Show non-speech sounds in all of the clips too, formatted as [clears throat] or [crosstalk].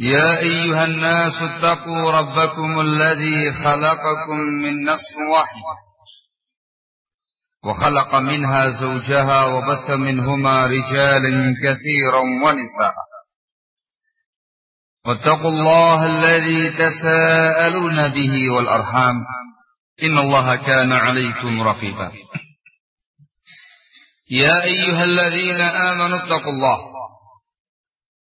يا أيها الناس اتقوا ربكم الذي خلقكم من نفس واحد وخلق منها زوجها وبث منهما رجالا كثيرا ونساء. واتقوا الله الذي تساءلون به والأرحام. إن الله كان عليكم رقيبا. يا أيها الذين آمنوا اتقوا الله.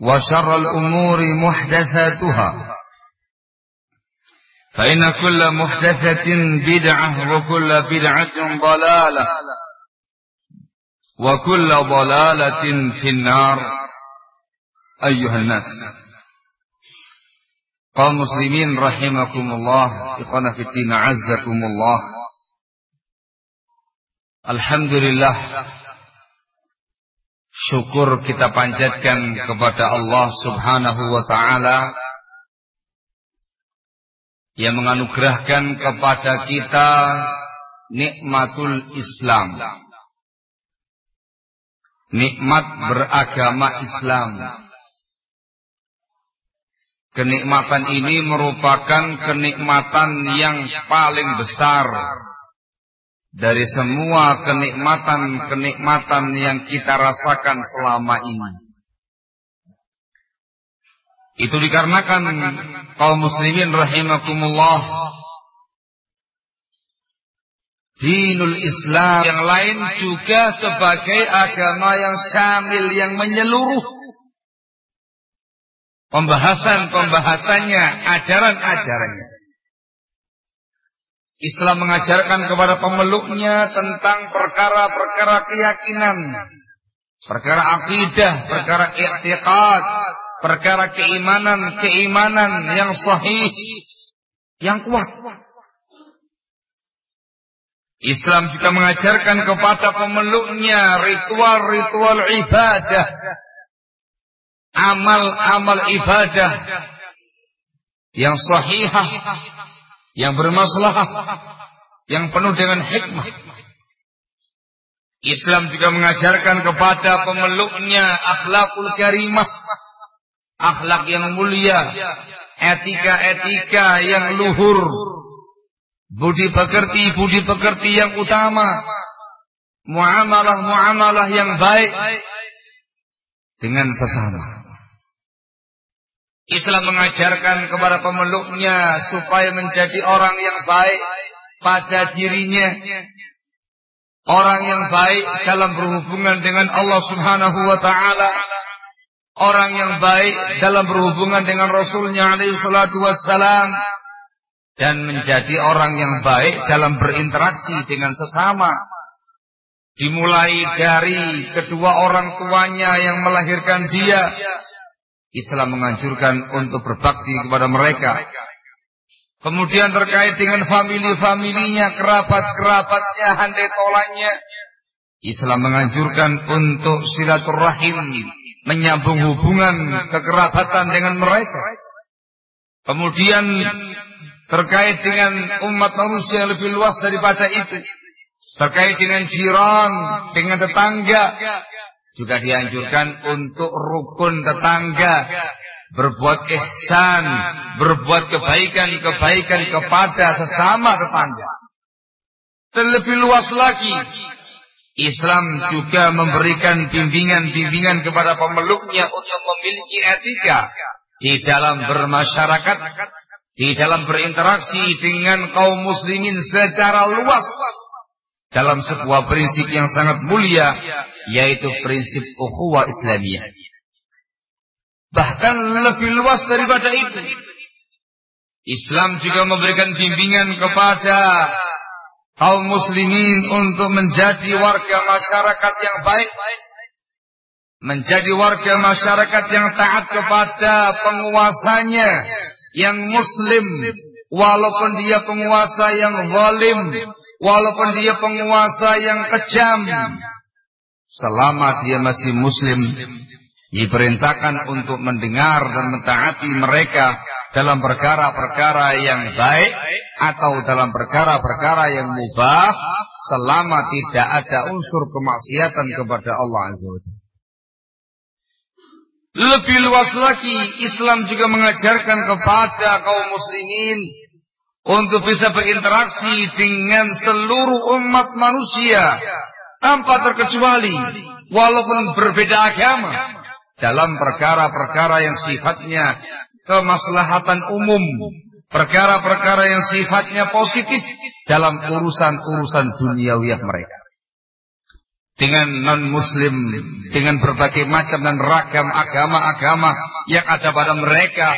وشر الأمور محدثاتها. فإن كل محدثة بدعة وكل بدعة ضلالة وكل ضلالة في النار. أيها الناس. قال مسلمين رحمكم الله إخوانا في الدين عزكم الله Alhamdulillah Syukur kita panjatkan kepada Allah subhanahu wa ta'ala Yang menganugerahkan kepada kita Nikmatul Islam. Nikmat beragama Islam. Kenikmatan ini merupakan kenikmatan yang paling besar dari semua kenikmatan-kenikmatan yang kita rasakan selama ini. Itu dikarenakan kaum muslimin rahimakumullah Dinul Islam yang lain juga sebagai agama yang syamil yang menyeluruh pembahasan-pembahasannya, ajaran-ajarannya. Islam mengajarkan kepada pemeluknya tentang perkara-perkara keyakinan, perkara akidah, perkara i'tiqad, perkara keimanan-keimanan yang sahih, yang kuat. Islam juga mengajarkan kepada pemeluknya ritual-ritual ibadah, amal-amal ibadah yang sahihah, yang bermaslahat, yang penuh dengan hikmah. Islam juga mengajarkan kepada pemeluknya akhlakul karimah, akhlak yang mulia, etika-etika yang luhur, budi pekerti, budi pekerti yang utama, muamalah-muamalah yang baik dengan sesama. Islam mengajarkan kepada pemeluknya supaya menjadi orang yang baik pada dirinya. Orang yang baik dalam berhubungan dengan Allah subhanahu wa ta'ala. Orang yang baik dalam berhubungan dengan Rasulnya alaihi salatu wassalam. Dan menjadi orang yang baik dalam berinteraksi dengan sesama. Dimulai dari kedua orang tuanya yang melahirkan dia Islam menganjurkan untuk berbakti kepada mereka. Kemudian terkait dengan famili-familinya, kerabat-kerabatnya, handai tolannya. Islam menganjurkan untuk silaturahim, menyambung hubungan kekerabatan dengan mereka. Kemudian terkait dengan umat manusia yang lebih luas daripada itu, terkait dengan jiran, dengan tetangga, juga dianjurkan untuk rukun tetangga, berbuat ihsan, berbuat kebaikan-kebaikan kepada sesama tetangga. Terlebih luas lagi, Islam juga memberikan bimbingan-bimbingan kepada pemeluknya untuk memiliki etika di dalam bermasyarakat, di dalam berinteraksi dengan kaum muslimin secara luas dalam sebuah prinsip yang sangat mulia yaitu prinsip ukhuwah Islamiyah. Bahkan lebih luas daripada itu. Islam juga memberikan bimbingan kepada kaum muslimin untuk menjadi warga masyarakat yang baik menjadi warga masyarakat yang taat kepada penguasanya yang muslim walaupun dia penguasa yang zalim walaupun dia penguasa yang kejam selama dia masih muslim diperintahkan untuk mendengar dan mentaati mereka dalam perkara-perkara yang baik atau dalam perkara-perkara yang mubah selama tidak ada unsur kemaksiatan kepada Allah Azza wa. Lebih luas lagi, Islam juga mengajarkan kepada kaum muslimin untuk bisa berinteraksi dengan seluruh umat manusia tanpa terkecuali walaupun berbeda agama dalam perkara-perkara yang sifatnya kemaslahatan umum, perkara-perkara yang sifatnya positif dalam urusan-urusan duniawiah mereka dengan non-muslim, dengan berbagai macam dan ragam agama-agama yang ada pada mereka.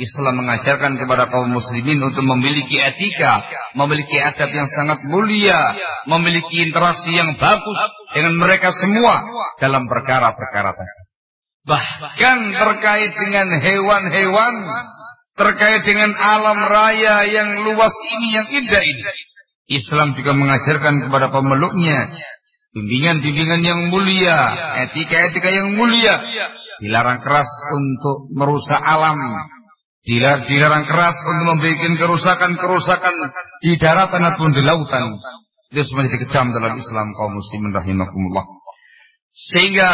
Islam mengajarkan kepada kaum muslimin untuk memiliki etika, memiliki adab yang sangat mulia, memiliki interaksi yang bagus dengan mereka semua dalam perkara-perkara tadi. Bahkan terkait dengan hewan-hewan, terkait dengan alam raya yang luas ini, yang indah ini. Islam juga mengajarkan kepada pemeluknya bimbingan-bimbingan yang mulia, etika-etika yang mulia. Dilarang keras untuk merusak alam. Dilarang keras untuk membuat kerusakan-kerusakan di daratan ataupun di lautan. Itu semua dikecam dalam Islam kaum muslimin rahimakumullah. Sehingga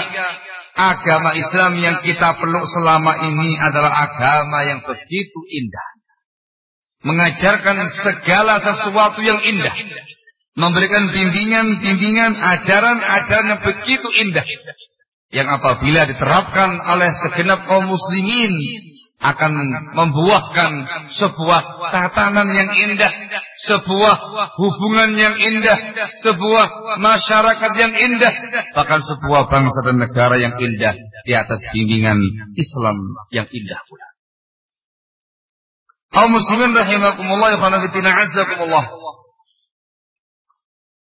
agama Islam yang kita peluk selama ini adalah agama yang begitu indah. Mengajarkan segala sesuatu yang indah memberikan bimbingan-bimbingan ajaran-ajaran yang begitu indah yang apabila diterapkan oleh segenap kaum muslimin akan membuahkan sebuah tatanan yang indah, sebuah hubungan yang indah, sebuah masyarakat yang indah, bahkan sebuah bangsa dan negara yang indah di atas bimbingan Islam yang indah pula. Kaum muslimin rahimakumullah azakumullah.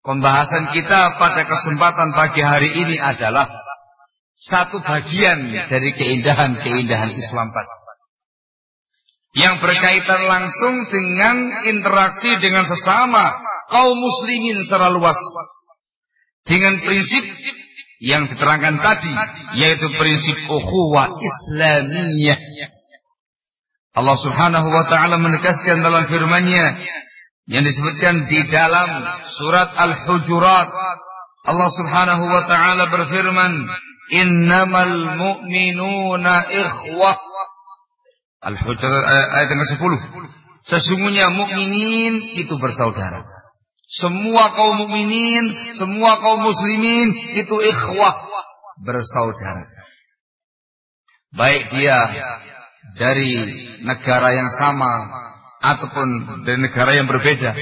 Pembahasan kita pada kesempatan pagi hari ini adalah satu bagian dari keindahan-keindahan Islam tadi. Yang berkaitan langsung dengan interaksi dengan sesama kaum muslimin secara luas. Dengan prinsip yang diterangkan tadi, yaitu prinsip ukhuwah Islamiyah. Allah Subhanahu wa taala menegaskan dalam firman-Nya, yang disebutkan di dalam surat Al-Hujurat Allah Subhanahu wa taala berfirman innamal mu'minuna ikhwah Al-Hujurat ayat yang ke-10 sesungguhnya mukminin itu bersaudara. Semua kaum mukminin semua kaum muslimin itu ikhwah bersaudara. Baik dia dari negara yang sama ataupun dari negara yang berbeda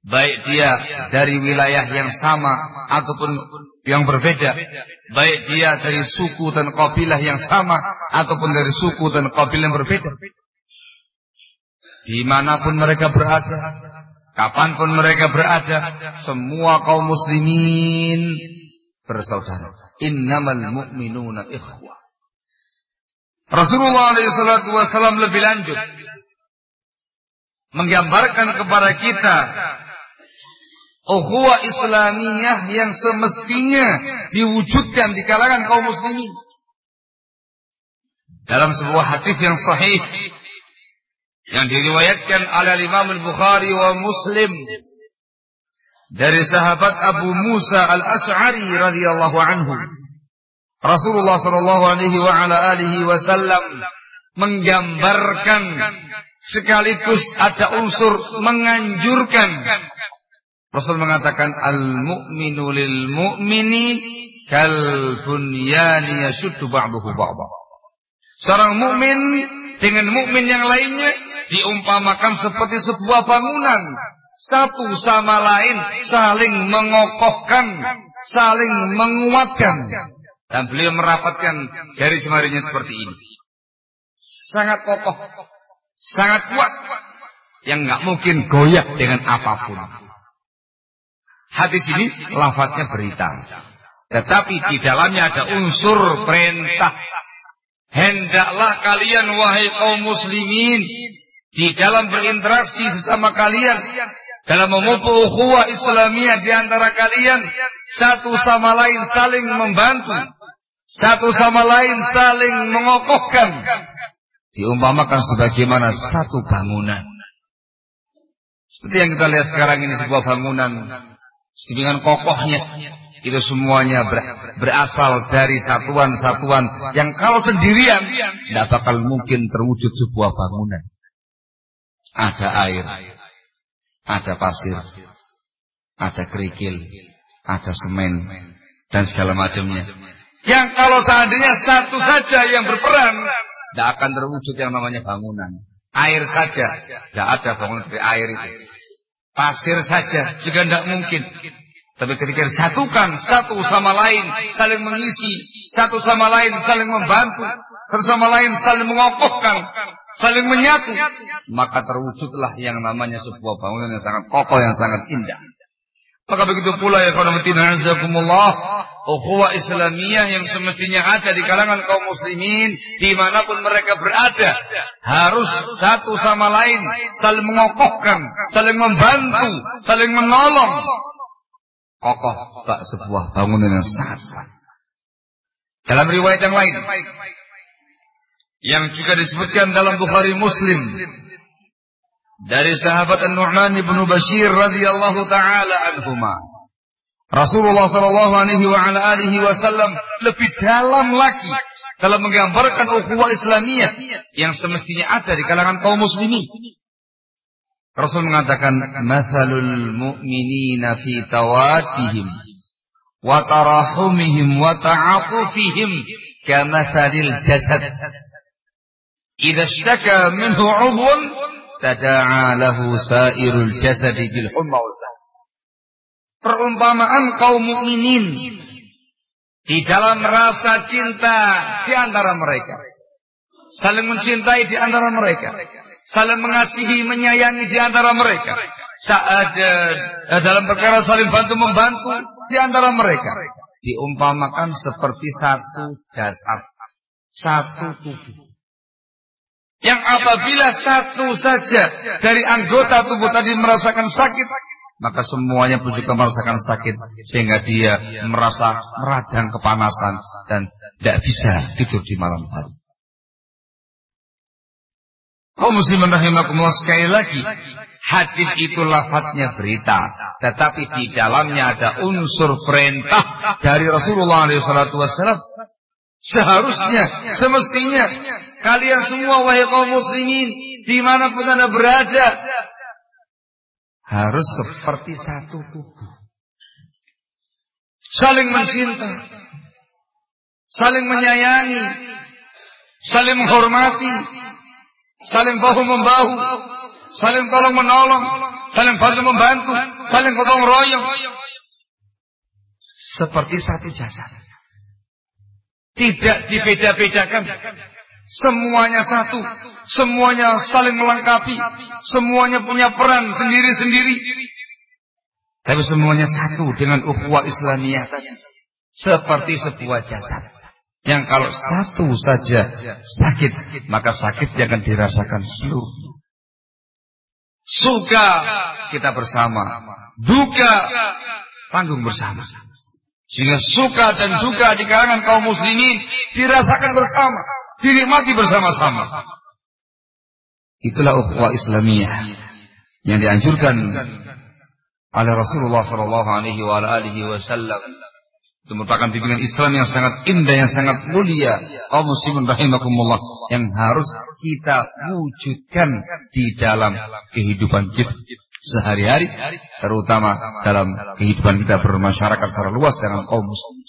baik dia dari wilayah yang sama ataupun yang berbeda. Baik dia dari suku dan kabilah yang sama ataupun dari suku dan kabilah yang berbeda. Di mana pun mereka berada kapan pun mereka berada semua kaum muslimin bersaudara. Innamal mu'minuna ikhwah. Rasulullah SAW lebih lanjut. Menggambarkan kepada kita ukhuwah Islamiyah yang semestinya diwujudkan di kalangan kaum muslimin. Dalam sebuah hadis yang sahih yang diriwayatkan oleh Imam Al-Bukhari wa Muslim dari sahabat Abu Musa Al-Asy'ari radhiyallahu anhu Rasulullah sallallahu alaihi wa ala alihi wasallam menggambarkan sekaligus ada unsur menganjurkan Rasul mengatakan al-mu'minu lil mu'mini kal bunyani yashuddu ba'dahu ba'dha Seorang mukmin dengan mukmin yang lainnya diumpamakan seperti sebuah bangunan satu sama lain saling mengokohkan, saling menguatkan. Dan beliau merapatkan jari jemarinya seperti ini. Sangat kokoh, sangat kuat, yang nggak mungkin goyah dengan apa pun. Hadis ini lafadznya berita. Tetapi di dalamnya ada unsur perintah. Hendaklah kalian wahai kaum muslimin di dalam berinteraksi sesama kalian dalam memupuk ukhuwah Islamiyah di antara kalian satu sama lain saling membantu, satu sama lain saling mengokohkan. Diumpamakan sebagaimana satu bangunan. Seperti yang kita lihat sekarang ini sebuah bangunan dengan kokohnya itu semuanya ber, berasal dari satuan-satuan yang kalau sendirian tidak bakal mungkin terwujud sebuah bangunan. Ada air, ada pasir, ada kerikil, ada semen, dan segala macamnya. Yang kalau seandainya satu saja yang berperan, tidak akan terwujud yang namanya bangunan. Air saja, tidak ada bangunan dari air itu. Pasir saja juga tidak mungkin. Tapi ketika disatukan satu sama lain saling mengisi, satu sama lain saling membantu, satu sama lain saling mengokohkan, saling menyatu, maka terwujudlah yang namanya sebuah bangunan yang sangat kokoh, yang sangat indah. Maka begitu pula ya kawan azakumullah, ukhuwah Islamiyah yang semestinya ada di kalangan kaum muslimin di mana pun mereka berada harus satu sama lain saling mengokohkan, saling membantu, saling menolong. Kokoh tak sebuah bangunan yang kuat. Dalam riwayat yang lain, yang juga disebutkan dalam Bukhari Muslim dari sahabat An-Nu'man bin Bashir radhiyallahu taala anhuma. Rasulullah sallallahu alaihi wa ala alihi wasallam lebih dalam lagi dalam menggambarkan ukhuwah Islamiyah yang semestinya ada di kalangan kaum muslimin. Rasul mengatakan, "Mathalul mu'minina fi tawadihim wa tarahumihim wa ta'atufihim kamathalil jasad." Idza ishtaka minhu 'udhun tada'a lahu sairul jasadi bil humma Perumpamaan kaum mukminin di dalam rasa cinta di antara mereka. Saling mencintai di antara mereka. Saling mengasihi, menyayangi di antara mereka. Saat uh, dalam perkara saling bantu membantu di antara mereka. Diumpamakan seperti satu jasad. Satu tubuh. Yang apabila satu saja dari anggota tubuh tadi merasakan sakit, maka semuanya pun juga merasakan sakit sehingga dia merasa meradang kepanasan dan tidak bisa tidur di malam hari. Kau muslimin rahimakumullah sekali lagi Hadis itu lafadznya berita, tetapi di dalamnya ada unsur perintah dari Rasulullah SAW Seharusnya, semestinya kalian semua wahai kaum muslimin di mana pun anda berada harus seperti satu tubuh, saling mencinta, saling menyayangi, saling menghormati, saling bahu membahu, saling tolong menolong, saling bantu membantu, saling gotong royong, seperti satu jasad. Tidak dibeda-bedakan. Semuanya satu. Semuanya saling melengkapi. Semuanya punya peran sendiri-sendiri. Tapi semuanya satu dengan ukhuwah Islamiyah. Seperti sebuah jasad. Yang kalau satu saja sakit, maka sakit akan dirasakan seluruh. Suka kita bersama. Duka tanggung bersama. Sehingga suka dan duka di kalangan kaum muslimin dirasakan bersama, dinikmati bersama-sama. Itulah ukhuwah Islamiyah yang dianjurkan oleh Rasulullah Shallallahu Alaihi Wasallam. Itu merupakan bimbingan Islam yang sangat indah, yang sangat mulia. kaum muslimin rahimakumullah yang harus kita wujudkan di dalam kehidupan kita sehari-hari, terutama dalam kehidupan kita bermasyarakat secara luas dengan kaum muslimin.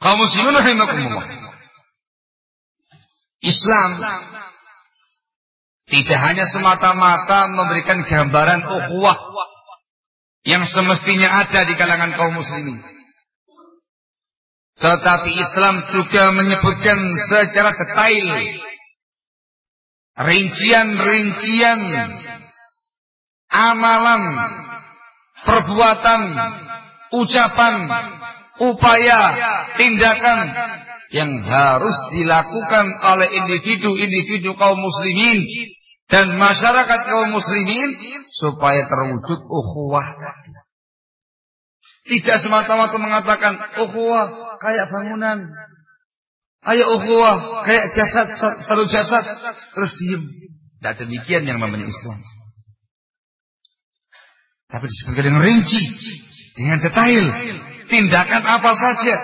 Kaum muslimin rahimakumullah. Islam tidak hanya semata-mata memberikan gambaran ukhuwah yang semestinya ada di kalangan kaum muslimin. Tetapi Islam juga menyebutkan secara detail rincian-rincian amalan, perbuatan, ucapan, upaya, tindakan yang harus dilakukan oleh individu-individu kaum muslimin dan masyarakat kaum muslimin supaya terwujud ukhuwah Tidak semata-mata mengatakan ukhuwah kayak bangunan. Ayo ukhuwah kayak jasad satu jasad terus diem. Tidak demikian yang namanya Islam. Tapi disebutkan dengan rinci, dengan detail, tindakan apa saja,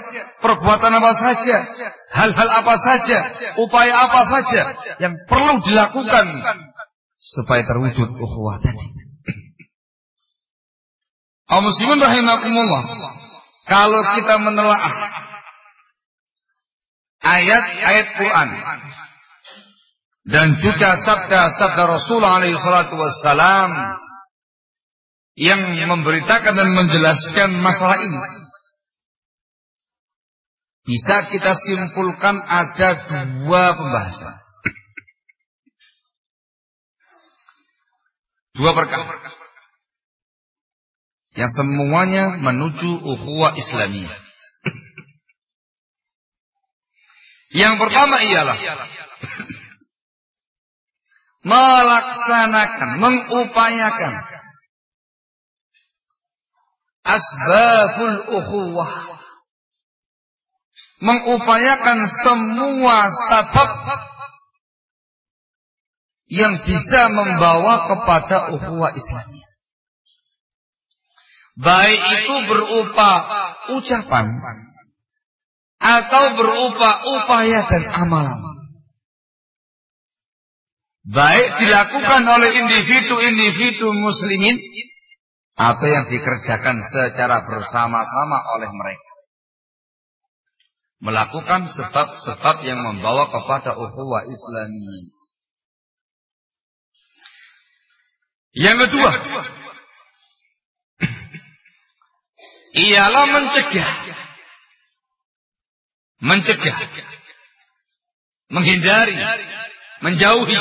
perbuatan apa saja, hal-hal apa saja, upaya apa saja yang perlu dilakukan supaya terwujud ukhuwah tadi. Kaum rahimakumullah. Kalau kita menelaah ayat-ayat Quran dan juga sabda-sabda Rasulullah alaihi salatu wassalam yang memberitakan dan menjelaskan masalah ini bisa kita simpulkan ada dua pembahasan. Dua perkara. Yang semuanya menuju ukhuwah Islamiyah. Yang pertama ialah melaksanakan, mengupayakan asbabul ukhuwah mengupayakan semua sabab yang bisa membawa kepada ukhuwah Islamiyah. Baik itu berupa ucapan atau berupa upaya dan amalan. Baik dilakukan oleh individu-individu muslimin atau yang dikerjakan secara bersama-sama oleh mereka melakukan sebab-sebab yang membawa kepada ukhuwah Islami. Yang kedua, ialah mencegah, mencegah, menghindari, menjauhi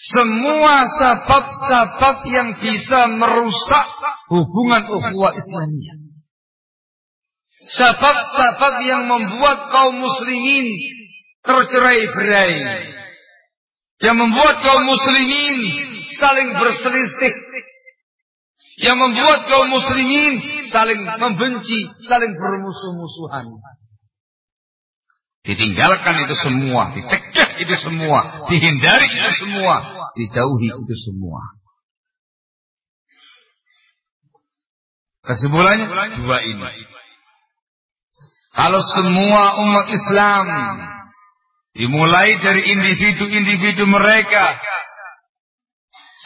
semua sebab-sebab yang bisa merusak hubungan ukhuwah Islamiyah. Sebab-sebab yang membuat kaum muslimin tercerai-berai. Yang membuat kaum muslimin saling berselisih. Yang membuat kaum muslimin saling membenci, saling bermusuh-musuhan. Ditinggalkan itu semua, dicegah itu semua, dihindari itu semua, dijauhi itu semua. Kesimpulannya dua ini. Kalau semua umat Islam dimulai dari individu-individu mereka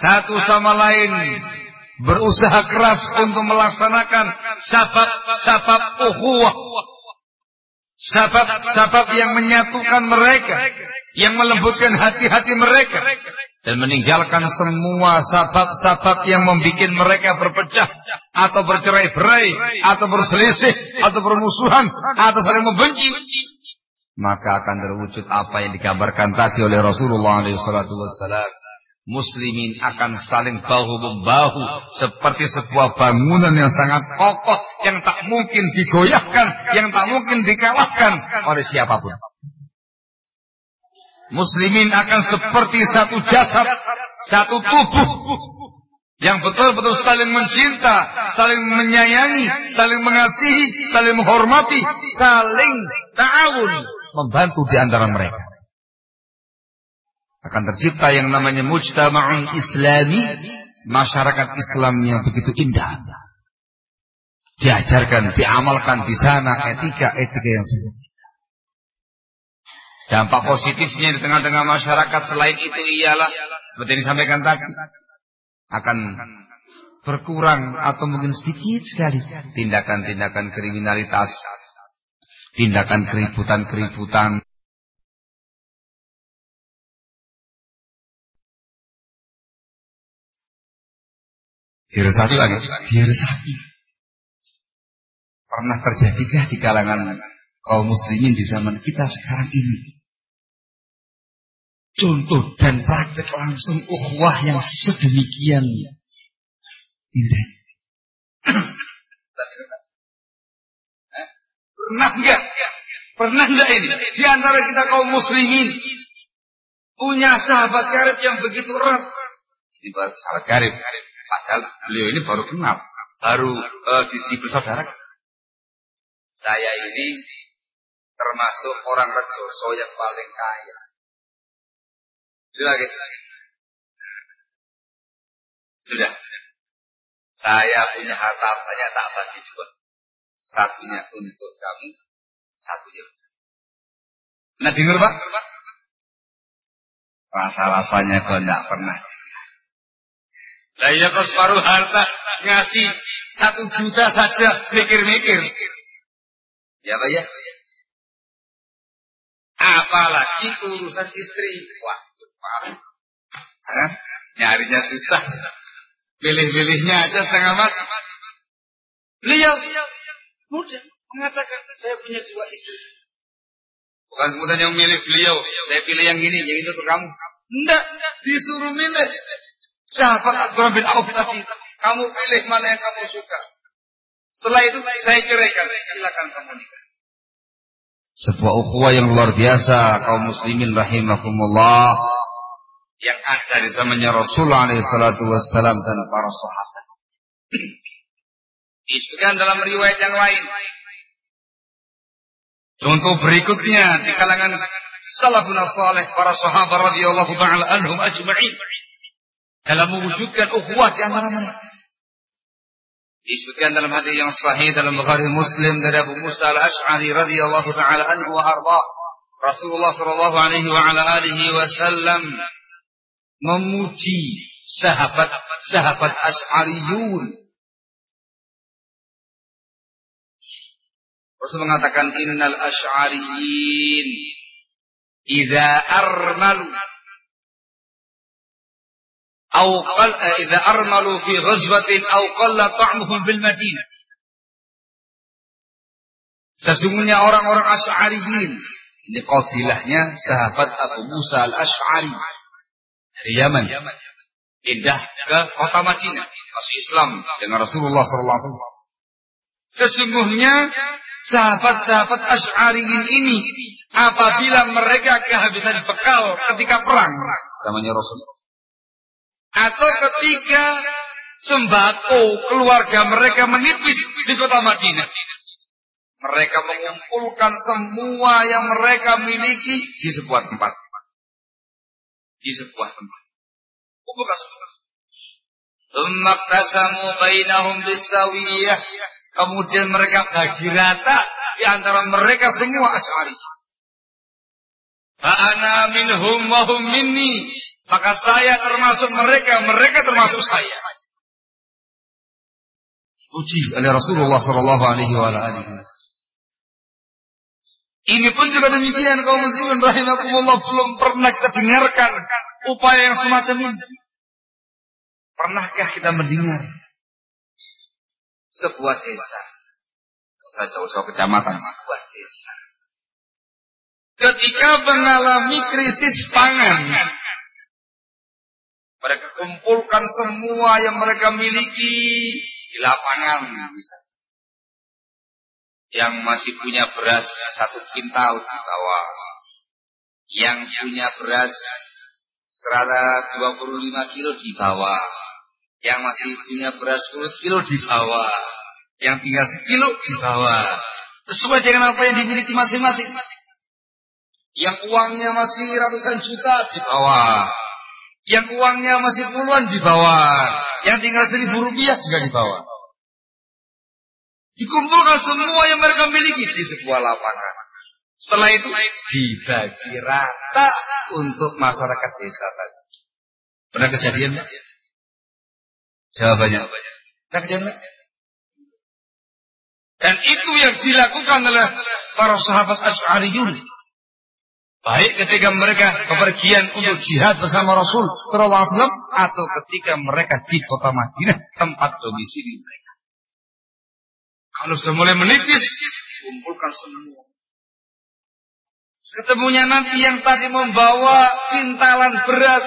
satu sama lain berusaha keras untuk melaksanakan sabab-sabab ukhuwah. Sabab-sabab yang menyatukan mereka yang melembutkan hati-hati mereka dan meninggalkan semua sabab-sabab yang membuat mereka berpecah atau bercerai-berai atau berselisih atau bermusuhan atau saling membenci maka akan terwujud apa yang digambarkan tadi oleh Rasulullah SAW muslimin akan saling bahu membahu seperti sebuah bangunan yang sangat kokoh yang tak mungkin digoyahkan yang tak mungkin dikalahkan oleh siapa pun muslimin akan seperti satu jasad, satu tubuh yang betul-betul saling mencinta, saling menyayangi, saling mengasihi, saling menghormati, saling ta'awun, membantu di antara mereka. akan tercipta yang namanya mujtama'un islami, masyarakat Islam yang begitu indah. Diajarkan, diamalkan di sana etika-etika yang seperti Dampak positifnya di tengah-tengah masyarakat selain itu ialah seperti yang disampaikan tadi akan berkurang atau mungkin sedikit sekali tindakan-tindakan kriminalitas, tindakan keributan-keributan Diresapi lagi, diresapi. Pernah terjadikah di kalangan kaum muslimin di zaman kita sekarang ini? Contoh dan praktek langsung ukhuwah yang sedemikian indah. Pernah enggak? Pernah enggak ini? Di antara kita kaum muslimin punya sahabat karib yang begitu erat. Ini baru sahabat karib. Padahal beliau ini baru kenal, baru uh, di, di bersaudara. Saya ini termasuk orang Rejoso yang paling kaya. Lagi. Sudah. Saya punya harta banyak tak bagi dua. Satunya untuk kamu, satunya untuk Nah dengar pak? Rasa-rasanya kau tidak pernah lah iya kok separuh harta ngasih satu juta saja mikir-mikir. Ya Pak ya? Apalagi urusan istri. Wah, parah. Nyarinya susah. Pilih-pilihnya aja setengah mati. Beliau mudah mengatakan saya punya dua istri. Bukan kemudian yang milih beliau. Saya pilih yang ini, yang itu untuk kamu. Enggak, disuruh milih. Sahabat Abdurrahman bin Auf tadi, kamu pilih mana yang kamu suka. Setelah itu saya ceraikan, silakan kamu nikah. Sebuah ukhuwah yang luar biasa kaum muslimin rahimakumullah yang ada di zamannya Rasulullah SAW dan para sahabat. [clears throat] Disebutkan dalam riwayat yang lain. Contoh berikutnya di kalangan salafun salih para sahabat radhiyallahu taala anhum ajma'in dalam mewujudkan ukhuwah di antara mereka. Disebutkan dalam hadis yang sahih dalam Bukhari Muslim dari Abu Musa al-Ash'ari radhiyallahu taala anhu wa arda. Rasulullah sallallahu alaihi wa ala alihi wasallam memuji sahabat sahabat Ash'ariyun. Rasul mengatakan innal Ash'ariyin idza armalu أو قل إذا أرملوا في ghazwatin أو قل ta'muhum بالمدينة. Sesungguhnya orang-orang Asy'ariyin ini kafilahnya sahabat Abu Musa al Ashari, dari Yaman. Pindah ke kota Madinah masuk Islam dengan Rasulullah sallallahu alaihi wasallam. Sesungguhnya sahabat-sahabat Asy'ariyin ini apabila mereka kehabisan bekal ketika perang Samanya Rasulullah atau ketika sembako keluarga mereka menipis di kota Madinah. Mereka mengumpulkan semua yang mereka miliki di sebuah tempat. Di sebuah tempat. Kumpulkan semua. Tumaktasamu bainahum bisawiyah. Kemudian mereka bagi rata di antara mereka semua asyari. Fa'ana minhum wa hum minni. Maka saya termasuk mereka, mereka termasuk saya. Puji oleh Rasulullah Shallallahu Alaihi Wasallam. Ini pun juga demikian kaum muslimin rahimakumullah belum pernah kita dengarkan upaya yang semacam ini. Pernahkah kita mendengar sebuah desa, saya jauh-jauh kecamatan, sebuah desa, ketika mengalami krisis pangan, mereka kumpulkan semua yang mereka miliki di lapangan. Yang masih punya beras satu kintal di bawah. Yang punya beras serata 25 kilo di bawah. Yang masih punya beras 10 kilo di bawah. Yang tinggal sekilo di bawah. Sesuai dengan apa yang dimiliki masing-masing. Yang uangnya masih ratusan juta di bawah. Yang uangnya masih puluhan di bawah. Yang tinggal seribu rupiah juga di bawah. Dikumpulkan semua yang mereka miliki di sebuah lapangan. Setelah itu dibagi rata untuk masyarakat desa tadi. Pernah kejadian? Jawabannya. Pernah kejadian? Dan itu yang dilakukan oleh para sahabat Asy'ariyun. Baik ketika mereka bepergian untuk jihad bersama Rasul sallallahu alaihi wasallam atau ketika mereka di kota Madinah tempat domisili mereka. Kalau sudah mulai menipis, kumpulkan semua. Ketemunya nanti yang tadi membawa cintalan beras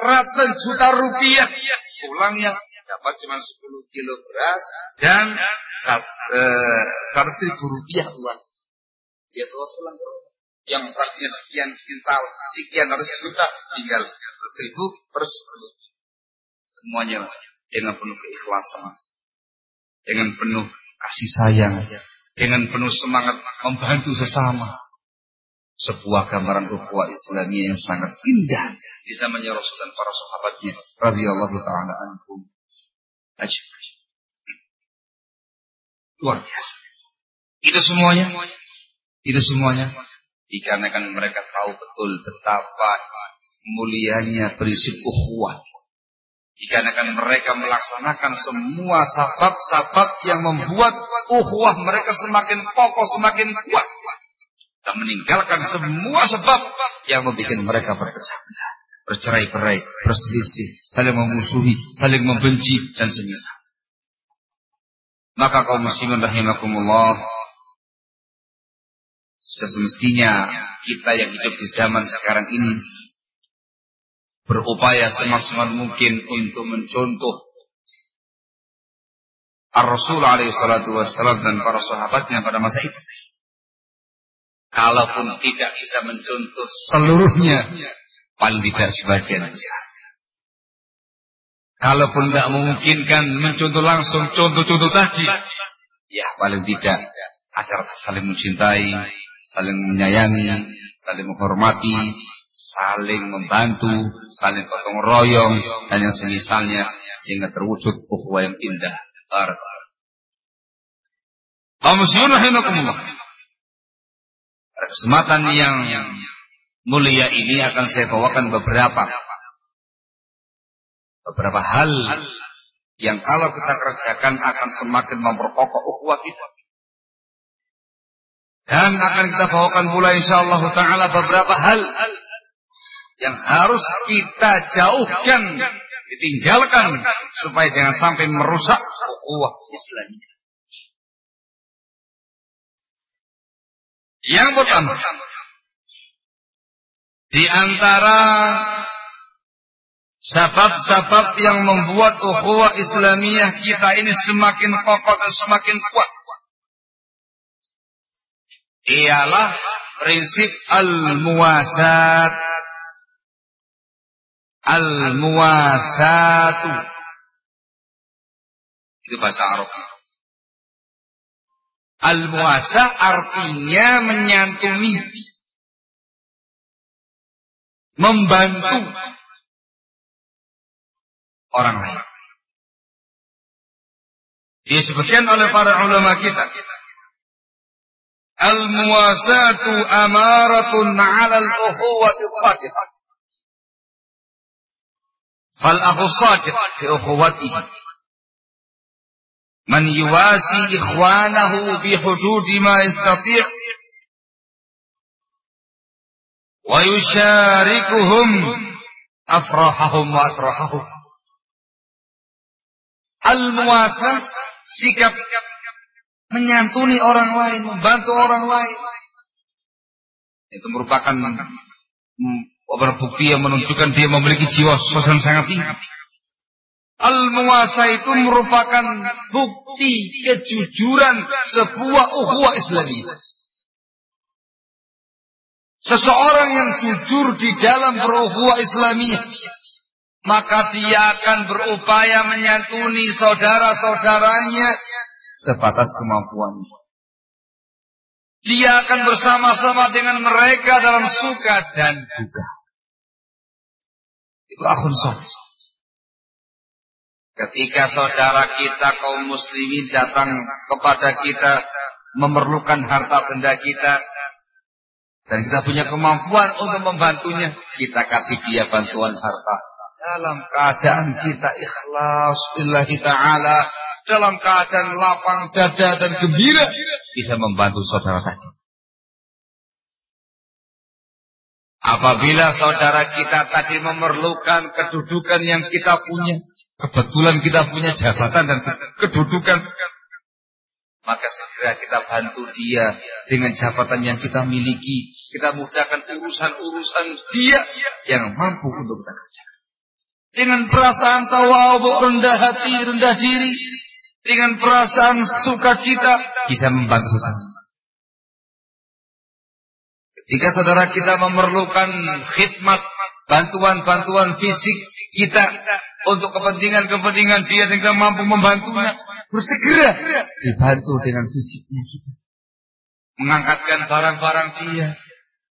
ratusan juta rupiah. Pulang yang dapat cuma 10 kilo beras dan seratus ribu rupiah uang. Dia bawa pulang ke rumah. Yang tadinya sekian kintal, sekian harus juta, tinggal seribu per Semuanya dengan penuh keikhlasan, dengan penuh kasih sayang, dengan penuh semangat membantu sesama. Sebuah gambaran ukhuwah Islamiyah yang sangat indah di zamannya Rasul dan para sahabatnya radhiyallahu taala anhum. Luar biasa. Itu semuanya. Itu semuanya. Dikarenakan mereka tahu betul betapa mulianya prinsip ukhuwah Dikarenakan mereka melaksanakan semua sabab-sabab yang membuat ukhuwah mereka semakin kokoh, semakin kuat. Dan meninggalkan semua sebab yang membuat mereka berpecah-pecah. Bercerai-berai, berselisih, saling memusuhi, saling membenci, dan semisal. Maka kaum muslimin rahimakumullah sudah semestinya kita yang hidup di zaman sekarang ini berupaya semaksimal mungkin untuk mencontoh Ar-Rasul alaihi salatu wassalam dan para sahabatnya pada masa itu. Kalaupun tidak bisa mencontoh seluruhnya, paling tidak sebagian besar. Kalaupun tidak memungkinkan mencontoh langsung contoh-contoh tadi, ya paling tidak agar saling mencintai, saling menyayangi, saling menghormati, saling membantu, saling gotong royong dan yang semisalnya sehingga terwujud ukhuwah yang indah. Kesempatan yang mulia ini akan saya bawakan beberapa beberapa hal yang kalau kita kerjakan akan semakin memperkokoh ukhuwah kita. Dan akan kita bawakan pula insyaallah taala beberapa hal yang harus kita jauhkan, ditinggalkan supaya jangan sampai merusak ukhuwah Islamiyah. Yang pertama, di antara sebab-sebab yang membuat ukhuwah Islamiyah kita ini semakin kokoh dan semakin kuat ialah prinsip al-muwasat Al-muwasatu. Itu bahasa Arab. Al-muwasa artinya menyantuni. Membantu orang lain. Disebutkan oleh para ulama kita. Al-muwasatu amaratun 'ala al-ukhuwati shadihah. فالأخ الصادق في أخوته. من يواسي إخوانه بحدود ما يستطيع. ويشاركهم أفراحهم وأتراحهم Al-muwasa sikap menyantuni orang lain, membantu orang lain. Itu merupakan bukti yang menunjukkan dia memiliki jiwa sosial sangat tinggi. Al-muasa itu merupakan bukti kejujuran sebuah ukhuwah Islamiyah. Seseorang yang jujur di dalam berukhuwah Islamiyah, maka dia akan berupaya menyantuni saudara-saudaranya sebatas kemampuannya. Dia akan bersama-sama dengan mereka dalam suka dan duka. Itu akun soleh. Ketika saudara kita kaum muslimin datang kepada kita memerlukan harta benda kita dan kita punya kemampuan untuk membantunya, kita kasih dia bantuan harta. Dalam keadaan kita ikhlas billahi ta'ala, dalam keadaan lapang dada dan gembira, bisa membantu saudara tadi. Apabila saudara kita tadi memerlukan kedudukan yang kita punya, kebetulan kita punya jabatan dan kedudukan, maka segera kita bantu dia dengan jabatan yang kita miliki. Kita mudahkan urusan-urusan dia yang mampu untuk kita kerjakan. Dengan perasaan tawabu, rendah hati, rendah diri, dengan perasaan sukacita bisa membantu sesama. Ketika saudara kita memerlukan khidmat, bantuan-bantuan fisik kita untuk kepentingan-kepentingan dia dengan mampu membantunya, bersegera dibantu dengan fisiknya kita. Mengangkatkan barang-barang dia,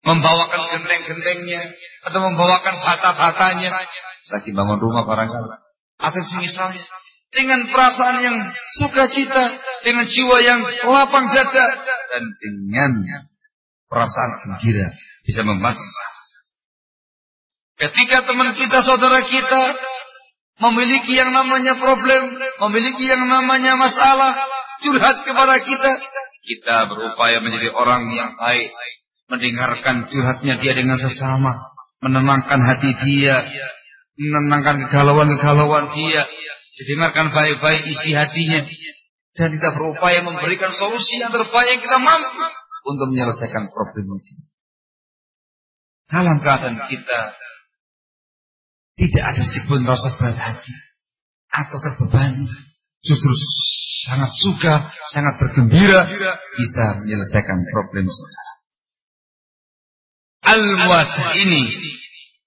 membawakan genteng-gentengnya, atau membawakan bata-batanya, lagi bangun rumah barangkali. Atau misalnya dengan perasaan yang sukacita, dengan jiwa yang lapang dada, dan dengan perasaan gembira bisa membantu Ketika teman kita, saudara kita memiliki yang namanya problem, memiliki yang namanya masalah, curhat kepada kita, kita berupaya menjadi orang yang baik, mendengarkan curhatnya dia dengan sesama, menenangkan hati dia, menenangkan kegalauan-kegalauan dia, Didengarkan baik-baik isi hatinya. Dan kita berupaya memberikan solusi yang terbaik yang kita mampu untuk menyelesaikan problem itu. Dalam keadaan kita tidak ada sedikitpun rasa berat hati atau terbebani, justru sangat suka, sangat bergembira bisa menyelesaikan problem saudara. Al-muasah ini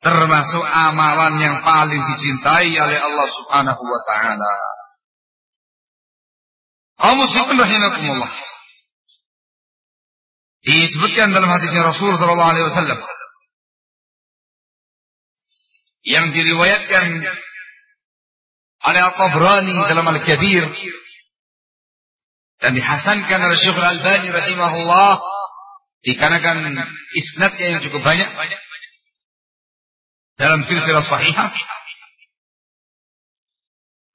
termasuk amalan yang paling dicintai oleh Allah Subhanahu wa taala. Kaum rahimakumullah. Disebutkan dalam hadisnya Rasul sallallahu alaihi wasallam yang diriwayatkan oleh Al-Tabrani dalam Al-Kabir dan dihasankan oleh Syekh Al-Albani rahimahullah dikarenakan isnadnya yang cukup banyak dalam silsilah sahihah.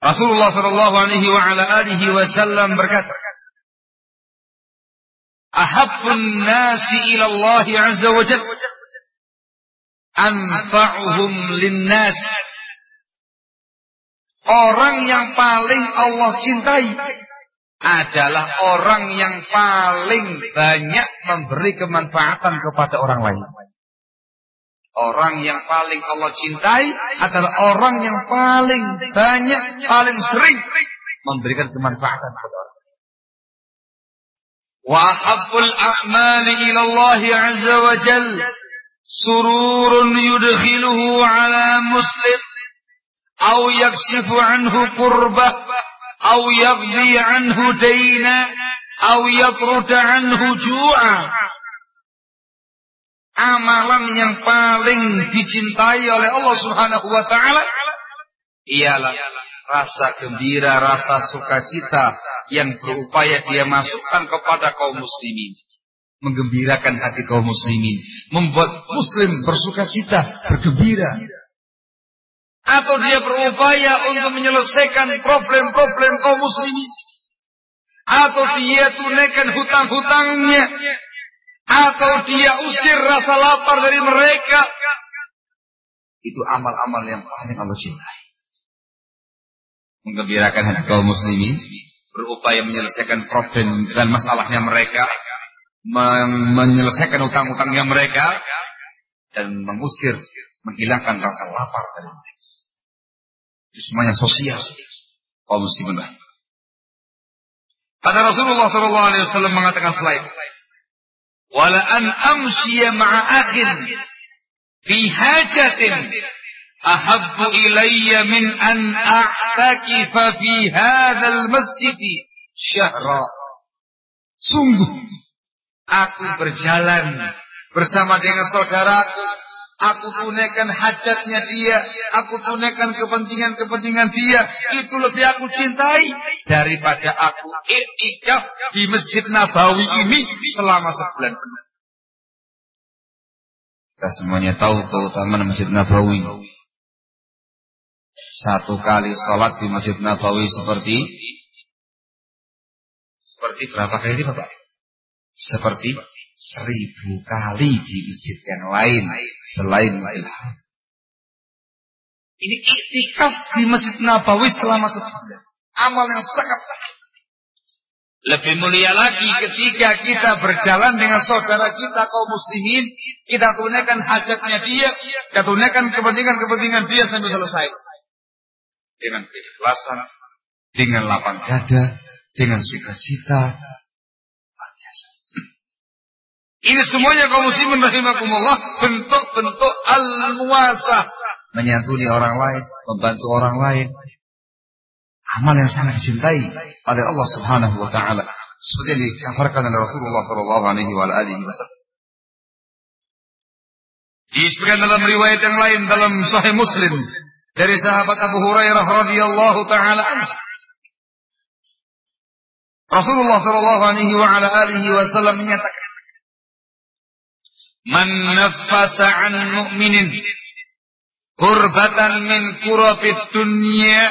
Rasulullah sallallahu alaihi wa ala alihi wasallam berkata Ahabbun nasi ila Allah azza wa jalla? Anfa'uhum linnas. Orang yang paling Allah cintai adalah orang yang paling banyak memberi kemanfaatan kepada orang lain. Orang yang paling Allah cintai adalah orang yang paling banyak, paling sering memberikan kemanfaatan kepada orang. Wa ahabbul a'mali ila Allah azza wa jal sururun yudkhiluhu ala muslim aw yakshifu anhu qurbah aw yabdi anhu dayna aw yatruda anhu ju'a amalan yang paling dicintai oleh Allah Subhanahu wa taala ialah rasa gembira, rasa sukacita yang berupaya dia masukkan kepada kaum muslimin. Menggembirakan hati kaum muslimin, membuat muslim bersukacita, bergembira. Atau dia berupaya untuk menyelesaikan problem-problem kaum muslimin. Atau dia tunaikan hutang-hutangnya atau dia usir rasa lapar dari mereka. Itu amal-amal yang paling Allah cintai. Menggembirakan hati kaum muslimin, berupaya menyelesaikan problem dan masalahnya mereka, menyelesaikan utang-utangnya mereka, dan mengusir, menghilangkan rasa lapar dari mereka. Itu semuanya sosial. Kaum muslimin. Kata Rasulullah SAW mengatakan selain wala an amshiya ma'a akhin fi hajatin ahabbu ilayya min an a'takifa fi hadzal masjid syahra sungguh Aku berjalan bersama dengan saudaraku. Aku tunaikan hajatnya dia. Aku tunaikan kepentingan-kepentingan dia. Itu lebih aku cintai. Daripada aku iktikaf di Masjid Nabawi ini selama sebulan penuh. Kita semuanya tahu keutamaan Masjid Nabawi. Satu kali sholat di Masjid Nabawi seperti seperti berapa kali Bapak? Seperti seribu kali di masjid yang lain selain Masjid Ini iktikaf di Masjid Nabawi selama sebulan. Amal yang sangat sangat lebih mulia lagi ketika kita berjalan dengan saudara kita kaum muslimin, kita tunaikan hajatnya dia, kita tunaikan kepentingan-kepentingan dia sampai selesai. Dengan keikhlasan, dengan lapang dada, dengan sukacita. Ini semuanya kaum muslimin rahimakumullah. Bentuk-bentuk al-muasah menyantuni orang lain, membantu orang lain, amal yang sangat dicintai oleh Allah Subhanahu wa taala. Seperti yang dikabarkan oleh Rasulullah sallallahu alaihi wasallam. Disebutkan dalam riwayat yang lain dalam Sahih Muslim dari sahabat Abu Hurairah radhiyallahu taala Rasulullah sallallahu alaihi wa alihi wasallam menyatakan Man nafasa an mu'minin kurbatan min kurabid dunya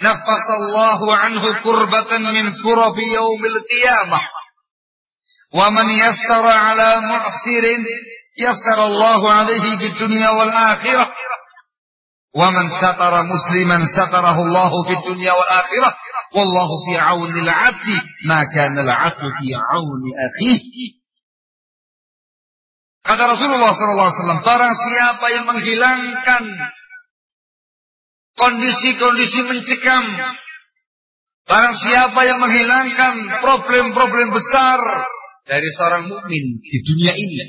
نفس الله عنه كربة من كرب يوم القيامة. ومن يسر على معسر يسر الله عليه في الدنيا والآخرة. ومن ستر مسلما ستره الله في الدنيا والآخرة. والله في عون العبد ما كان العبد في عون أخيه. Kata Rasulullah SAW, barang siapa yang menghilangkan kondisi-kondisi mencekam. Barang siapa yang menghilangkan problem-problem besar dari seorang mukmin di dunia ini,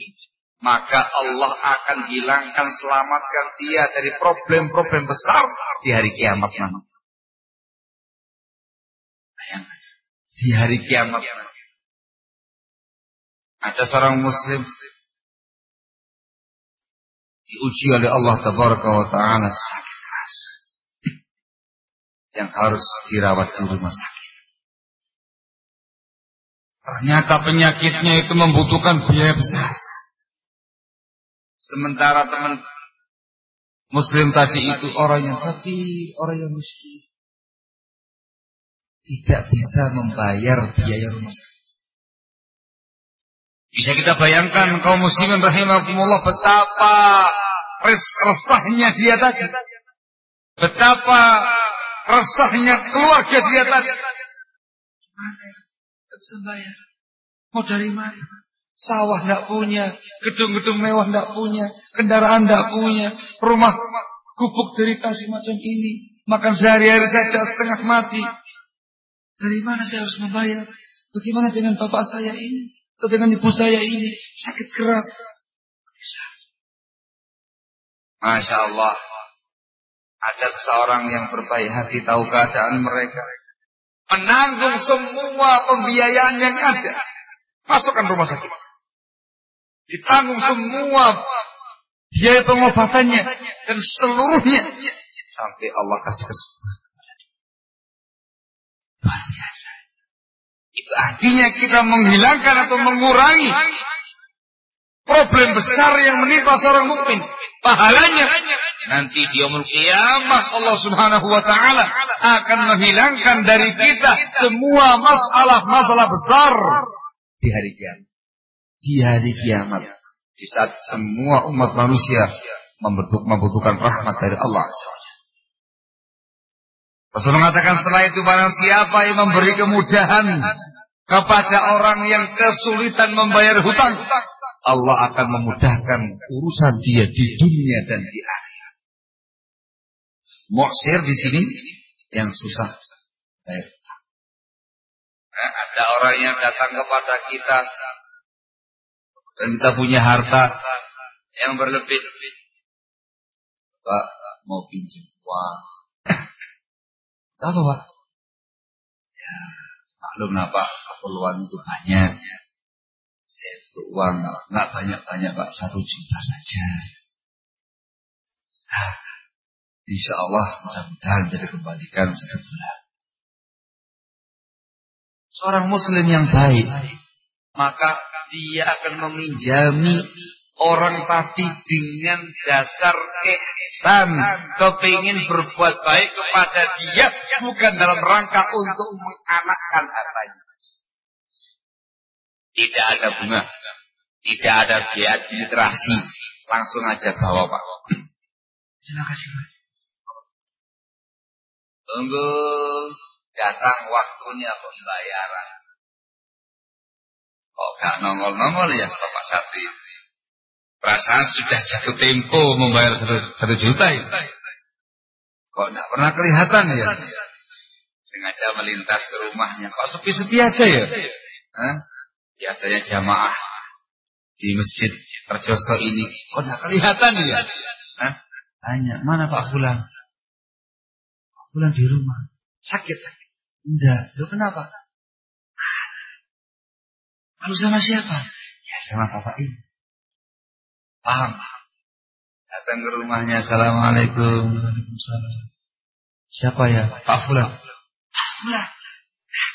maka Allah akan hilangkan selamatkan dia dari problem-problem besar di hari kiamat nanti. Di hari kiamat. Ada seorang muslim diuji oleh Allah Tabaraka wa Ta'ala yang harus dirawat di rumah sakit. Ternyata penyakitnya itu membutuhkan biaya besar. Sementara teman muslim tadi itu orang yang fakir, orang yang miskin. Tidak bisa membayar biaya rumah sakit. Bisa kita bayangkan kaum muslimin rahimahumullah betapa resahnya dia tadi. Betapa resahnya keluarga dia tadi. Mana? Bisa bayar. Mau dari mana? Sawah tidak punya, gedung-gedung mewah tidak punya, kendaraan tidak punya, rumah gubuk kasih macam ini, makan sehari-hari saja setengah mati. Dari mana saya harus membayar? Bagaimana dengan bapak saya ini? Atau dengan ibu saya ini? Sakit keras. Masya Allah. Ada seseorang yang berbaik hati tahu keadaan mereka. Menanggung semua pembiayaan yang ada. Masukkan rumah sakit. Ditanggung semua biaya pengobatannya dan seluruhnya sampai Allah kasih kesempatan. Luar biasa. Itu artinya kita menghilangkan atau mengurangi problem besar yang menimpa seorang mukmin. Pahalanya. Nanti di yaumul Allah Subhanahu wa taala akan menghilangkan dari kita semua masalah-masalah besar di hari kiamat. Di hari kiamat. Di saat semua umat manusia membutuhkan rahmat dari Allah. Rasul mengatakan setelah itu barang siapa yang memberi kemudahan kepada orang yang kesulitan membayar hutang, Allah akan memudahkan urusan dia di dunia dan di akhirat. Mu'sir di sini yang susah bayar Nah, ada orang yang datang kepada kita dan kita punya harta yang berlebih. Pak, mau pinjam uang. [laughs] Apa Pak? Ya, maklum apa keperluan itu banyak. Saya butuh uang, nggak banyak-banyak Pak, satu juta saja. Nah, insya Allah mudah-mudahan bisa kembalikan bulan. Seorang muslim yang baik, maka dia akan meminjami orang tadi dengan dasar ihsan, kepingin berbuat baik kepada dia bukan dalam rangka untuk menganakkan hartanya. Tidak ada bunga, tidak ada biaya administrasi, langsung aja bawa Pak. Terima kasih Pak. Tunggu datang waktunya pembayaran. Kok gak nongol-nongol ya Bapak Satri? Perasaan sudah jatuh tempo membayar satu, satu juta ya. Kok tidak pernah kelihatan ya? Sengaja melintas ke rumahnya. Kok sepi-sepi aja ya? Hah? Biasanya jamaah di masjid Perjoso ini. Kok tidak kelihatan ya? Hah? Tanya, mana Pak Fulan? Pak Fulan di rumah. Sakit. Enggak. Lu kenapa? Lalu sama siapa? Ya sama bapak ini. Paham? Datang ke rumahnya, Assalamualaikum. Waalaikumsalam. Siapa ya? Pak Fulan. Pak Fulan.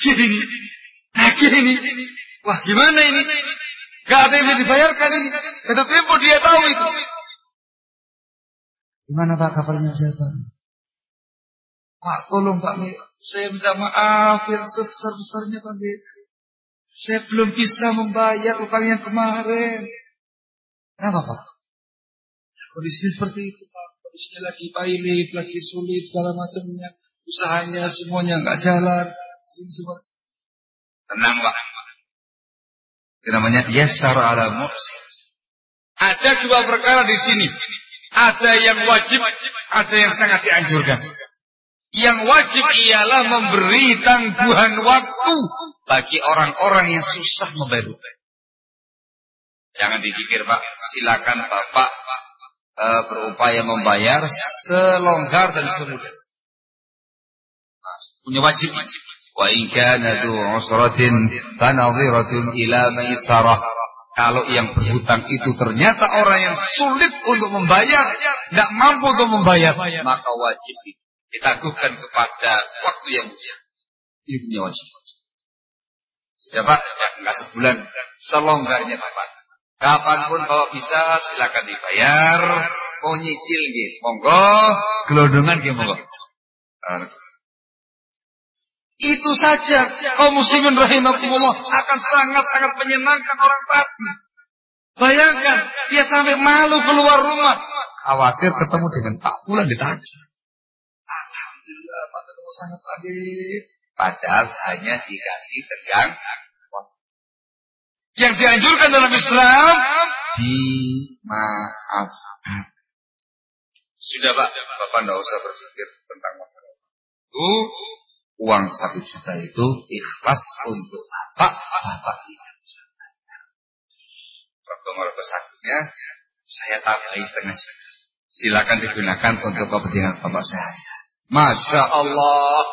Gini, gini. ini. Wah gimana ini? Gak ada yang dibayarkan ini. Satu tempo dia tahu itu. Gimana Pak kabarnya siapa? Pak tolong Pak, saya minta maaf yang sebesar-besarnya Pak. Saya belum bisa membayar utang yang kemarin. Kenapa Pak? Kondisi seperti itu Pak. Kondisinya lagi pailit, lagi sulit, segala macamnya. Usahanya semuanya nggak jalan. Semua. Tenang Pak. Itu namanya yasar ala muhsin. Ada dua perkara di sini. Ada yang wajib, ada yang sangat dianjurkan. Yang wajib ialah memberi tangguhan waktu bagi orang-orang yang susah membayar Jangan dipikir Pak, silakan Bapak e, berupaya membayar selonggar dan semudah. Punya wajib. Wa in kana du usratin fanadhiratun ila maisarah. Kalau yang berhutang itu ternyata orang yang sulit untuk membayar, tidak mampu untuk membayar, maka wajib ditangguhkan kepada waktu yang mulia. Ini punya wajib. Ya Pak, enggak sebulan, selonggarnya Pak. Kapan pun kalau bisa silakan dibayar. Mau nyicil gitu. Monggo, gelondongan gitu monggo. Itu saja kaum muslimin rahimakumullah akan sangat-sangat menyenangkan orang tadi. Bayangkan dia sampai malu keluar rumah. Khawatir ketemu dengan Pak Fulan ditanya. Alhamdulillah Pak ketemu sangat sakit. Padahal hanya dikasih tegang yang dianjurkan dalam Islam dimaafkan. Sudah Pak, Bapak tidak usah berpikir tentang masalah itu. Uang satu juta itu ikhlas untuk Bapak, Bapak tidak. Rogo sakitnya, saya tambahi setengah juta. Silakan digunakan untuk kepentingan Bapak saya. Masya Allah.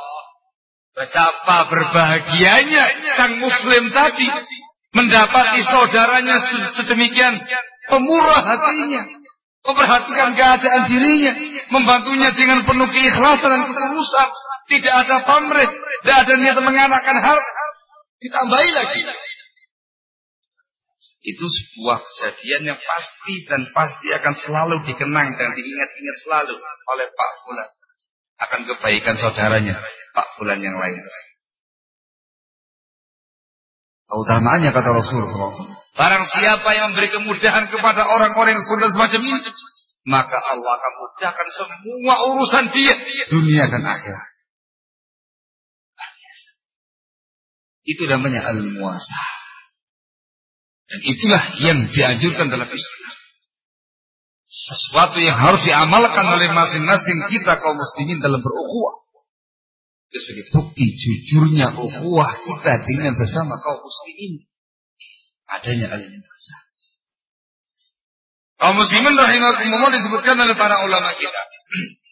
Betapa berbahagianya sang muslim tadi mendapati saudaranya sedemikian pemurah hatinya, memperhatikan keadaan dirinya, membantunya dengan penuh keikhlasan dan ketulusan, tidak ada pamrih, tidak ada niat menganakan hal, ditambahi lagi. Itu sebuah kejadian yang pasti dan pasti akan selalu dikenang dan diingat-ingat selalu oleh Pak Fulan. Akan kebaikan saudaranya, Pak Fulan yang lain. Keutamaannya kata Rasul SAW. Barang siapa yang memberi kemudahan kepada orang-orang yang sudah semacam ini, maka Allah akan mudahkan semua urusan dia, dunia dan akhirat. Itu namanya al-muasah. Dan itulah yang dianjurkan dalam Islam. Sesuatu yang harus diamalkan oleh masing-masing kita kaum muslimin dalam berukhuwah itu sebagai bukti jujurnya ukhuwah kita dengan sesama kaum muslimin. Adanya yang Kaum muslimin rahimahumullah disebutkan oleh para ulama kita.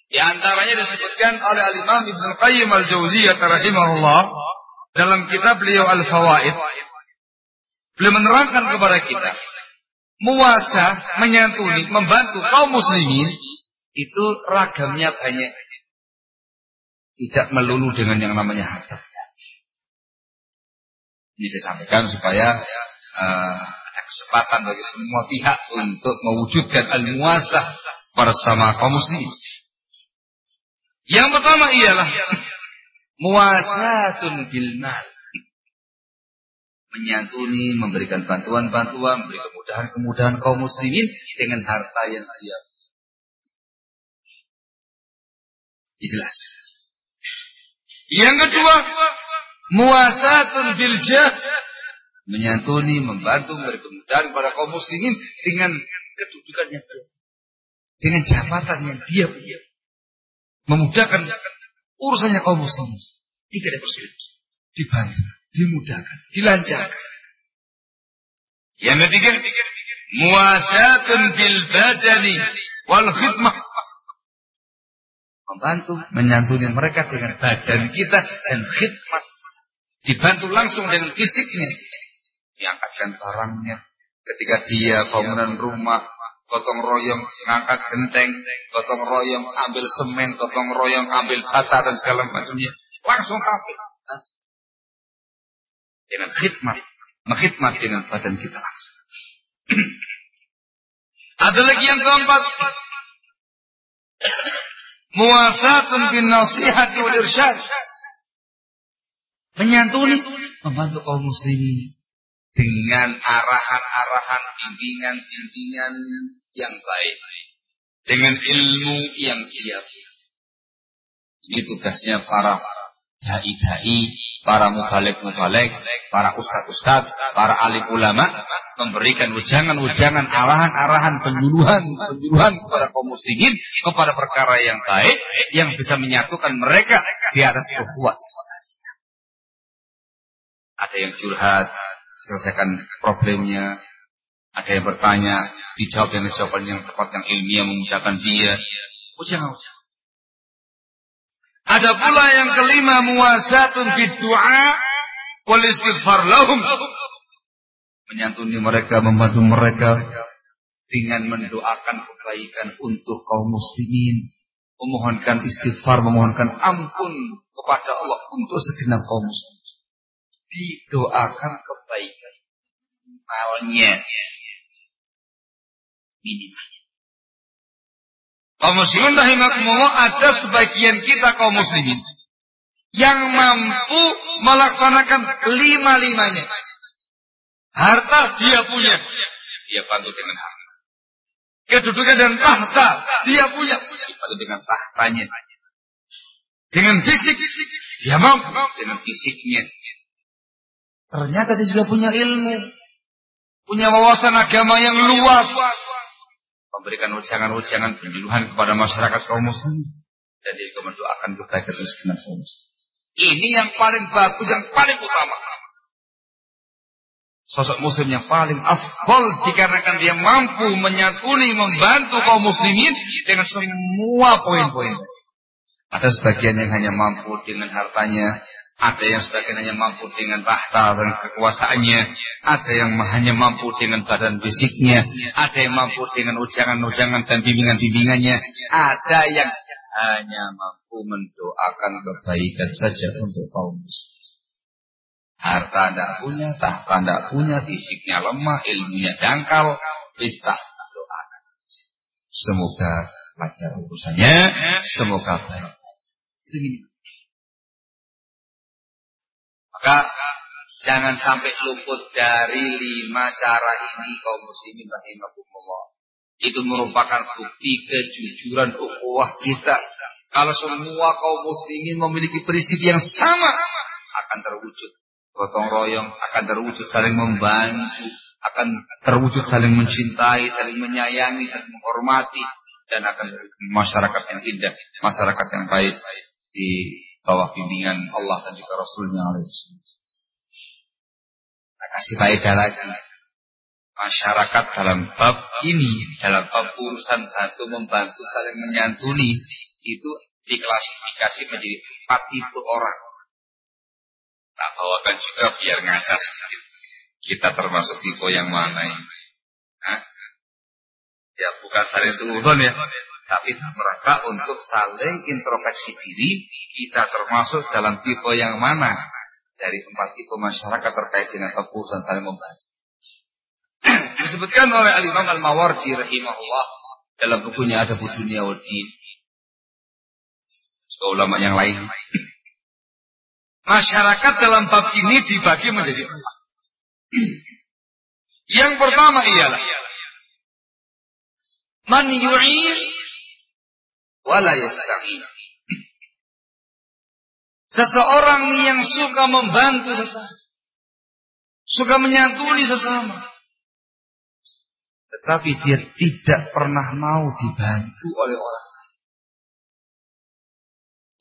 Di antaranya disebutkan oleh Al-Imam Ibn Qayyim Al-Jauziyah rahimahullah dalam kitab beliau Al-Fawaid. Beliau menerangkan kepada kita, muasa, menyantuni, membantu kaum muslimin itu ragamnya banyak. Tidak melulu dengan yang namanya harta. Ini saya sampaikan supaya uh, ada kesempatan bagi semua pihak untuk mewujudkan al-muasah bersama kaum muslimin. Yang pertama ialah muasatun bil mal menyantuni, memberikan bantuan-bantuan, memberi kemudahan-kemudahan kaum muslimin dengan harta yang dia Jelas. Yang kedua, muasatun bil menyantuni, membantu, memberi kemudahan kepada kaum muslimin dengan kedudukan yang dia dengan jabatan yang dia punya. Memudahkan urusannya kaum muslimin. Tidak ada kesulitan. Dibantu dimudahkan, dilancarkan. Yang ketiga, muasatun bil badani wal khidmah. Membantu, menyantuni mereka dengan badan kita dan khidmat. Dibantu langsung dengan fisiknya. Diangkatkan barangnya. Ketika dia bangunan rumah, gotong royong ngangkat genteng, gotong royong ambil semen, gotong royong ambil bata dan segala macamnya. Langsung kafir dengan khidmat, mengkhidmat dengan badan kita langsung. [clears throat] Ada lagi yang keempat. Muasatun bin nasihati wal irsyad. Menyantuni, membantu kaum muslimin dengan arahan-arahan, bimbingan-bimbingan yang baik. Dengan ilmu yang siap. Ini tugasnya para dai-dai, para mubalik-mubalik, para ustad-ustad, para alim ulama memberikan ujangan-ujangan, arahan-arahan, penyuluhan-penyuluhan kepada kaum muslimin kepada perkara yang baik yang bisa menyatukan mereka di atas ukhuwah Ada yang curhat, selesaikan problemnya. Ada yang bertanya, dijawab dengan jawaban yang tepat, yang ilmiah memudahkan dia. Ujang-ujang. Ada pula yang kelima muasatun bid du'a lahum. Menyantuni mereka, membantu mereka dengan mendoakan kebaikan untuk kaum muslimin, memohonkan istighfar, memohonkan ampun kepada Allah untuk segenap kaum muslimin. Didoakan kebaikan minimalnya minimal Kaum muslimin rahimakumullah ada sebagian kita kaum muslimin yang mampu melaksanakan lima-limanya. Harta dia punya, dia bantu dengan harta. Kedudukan dan tahta dia punya, dia bantu dengan tahtanya. Dengan fisik, dia mampu dengan fisiknya. Ternyata dia juga punya ilmu, punya wawasan agama yang luas, memberikan ujangan-ujangan penyuluhan kepada masyarakat kaum muslim dan dia juga mendoakan kebaikan segenap kaum muslim. Ini yang paling bagus, yang paling utama. Sosok muslim yang paling afdal dikarenakan dia mampu menyatuni, membantu kaum muslimin dengan semua poin-poin. Ada sebagian yang hanya mampu dengan hartanya, ada yang sebagian hanya mampu dengan tahta dan kekuasaannya. Ada yang hanya mampu dengan badan fisiknya. Ada yang mampu dengan ujangan-ujangan dan bimbingan-bimbingannya. Ada yang hanya mampu mendoakan kebaikan saja untuk kaum muslim. Harta tidak punya, tahta tidak punya, fisiknya lemah, ilmunya dangkal. Pista doakan saja. Semoga lancar urusannya, semoga baik. Itu ini. Maka jangan sampai luput dari lima cara ini kaum muslimin rahimahumullah. Itu merupakan bukti kejujuran ukhuwah kita. Kalau semua kaum muslimin memiliki prinsip yang sama, akan terwujud gotong royong, akan terwujud saling membantu, akan terwujud saling mencintai, saling menyayangi, saling menghormati, dan akan masyarakat yang indah, masyarakat yang baik di bawah bimbingan Allah dan juga Rasulnya Nah, kasih faedah lagi. Masyarakat dalam bab ini, dalam bab urusan bantu membantu saling menyantuni, itu diklasifikasi menjadi empat tipe orang. Tak bawakan juga biar ngaca sedikit. Kita termasuk tipe yang mana ini? Hah? Ya bukan saling suudon ya. Tapi mereka untuk saling introspeksi diri. Kita termasuk dalam tipe yang mana? Dari empat tipe masyarakat terkait dengan keputusan saling membantu. [clears throat] Disebutkan oleh Al-Imam Al-Mawardi rahimahullah. Dalam bukunya ada Dunia Wadin. Ulama yang lain. [clears throat] Masyarakat dalam bab ini dibagi menjadi empat. [clears throat] Yang pertama ialah man yu'in wala yasta'in. Seseorang yang suka membantu sesama. Suka menyantuni sesama. Tetapi dia tidak pernah mau dibantu oleh orang lain.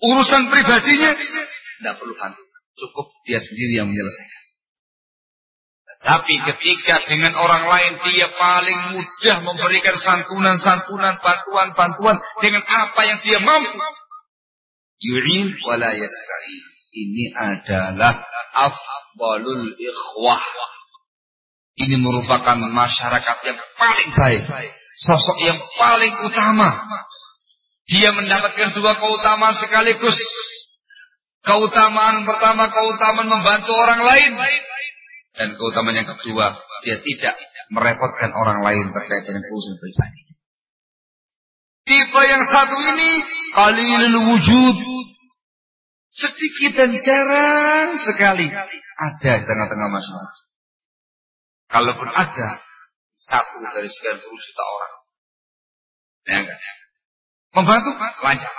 Urusan pribadinya tidak perlu bantu. Cukup dia sendiri yang menyelesaikan. Tapi ketika dengan orang lain dia paling mudah memberikan santunan-santunan, bantuan-bantuan dengan apa yang dia mampu. Yu'in wala yaskai. Ini adalah afbalul ikhwah. Ini merupakan masyarakat yang paling baik. Sosok yang paling utama. Dia mendapatkan dua keutamaan sekaligus. Keutamaan pertama, keutamaan membantu orang lain. Dan keutamaan yang kedua, dia tidak merepotkan orang lain terkait dengan urusan pribadi. Tipe yang satu ini qalilul wujud. Sedikit dan jarang sekali ada di tengah-tengah masyarakat. Kalaupun ada satu dari sekian puluh juta orang. Ya enggak? Membantu lancar.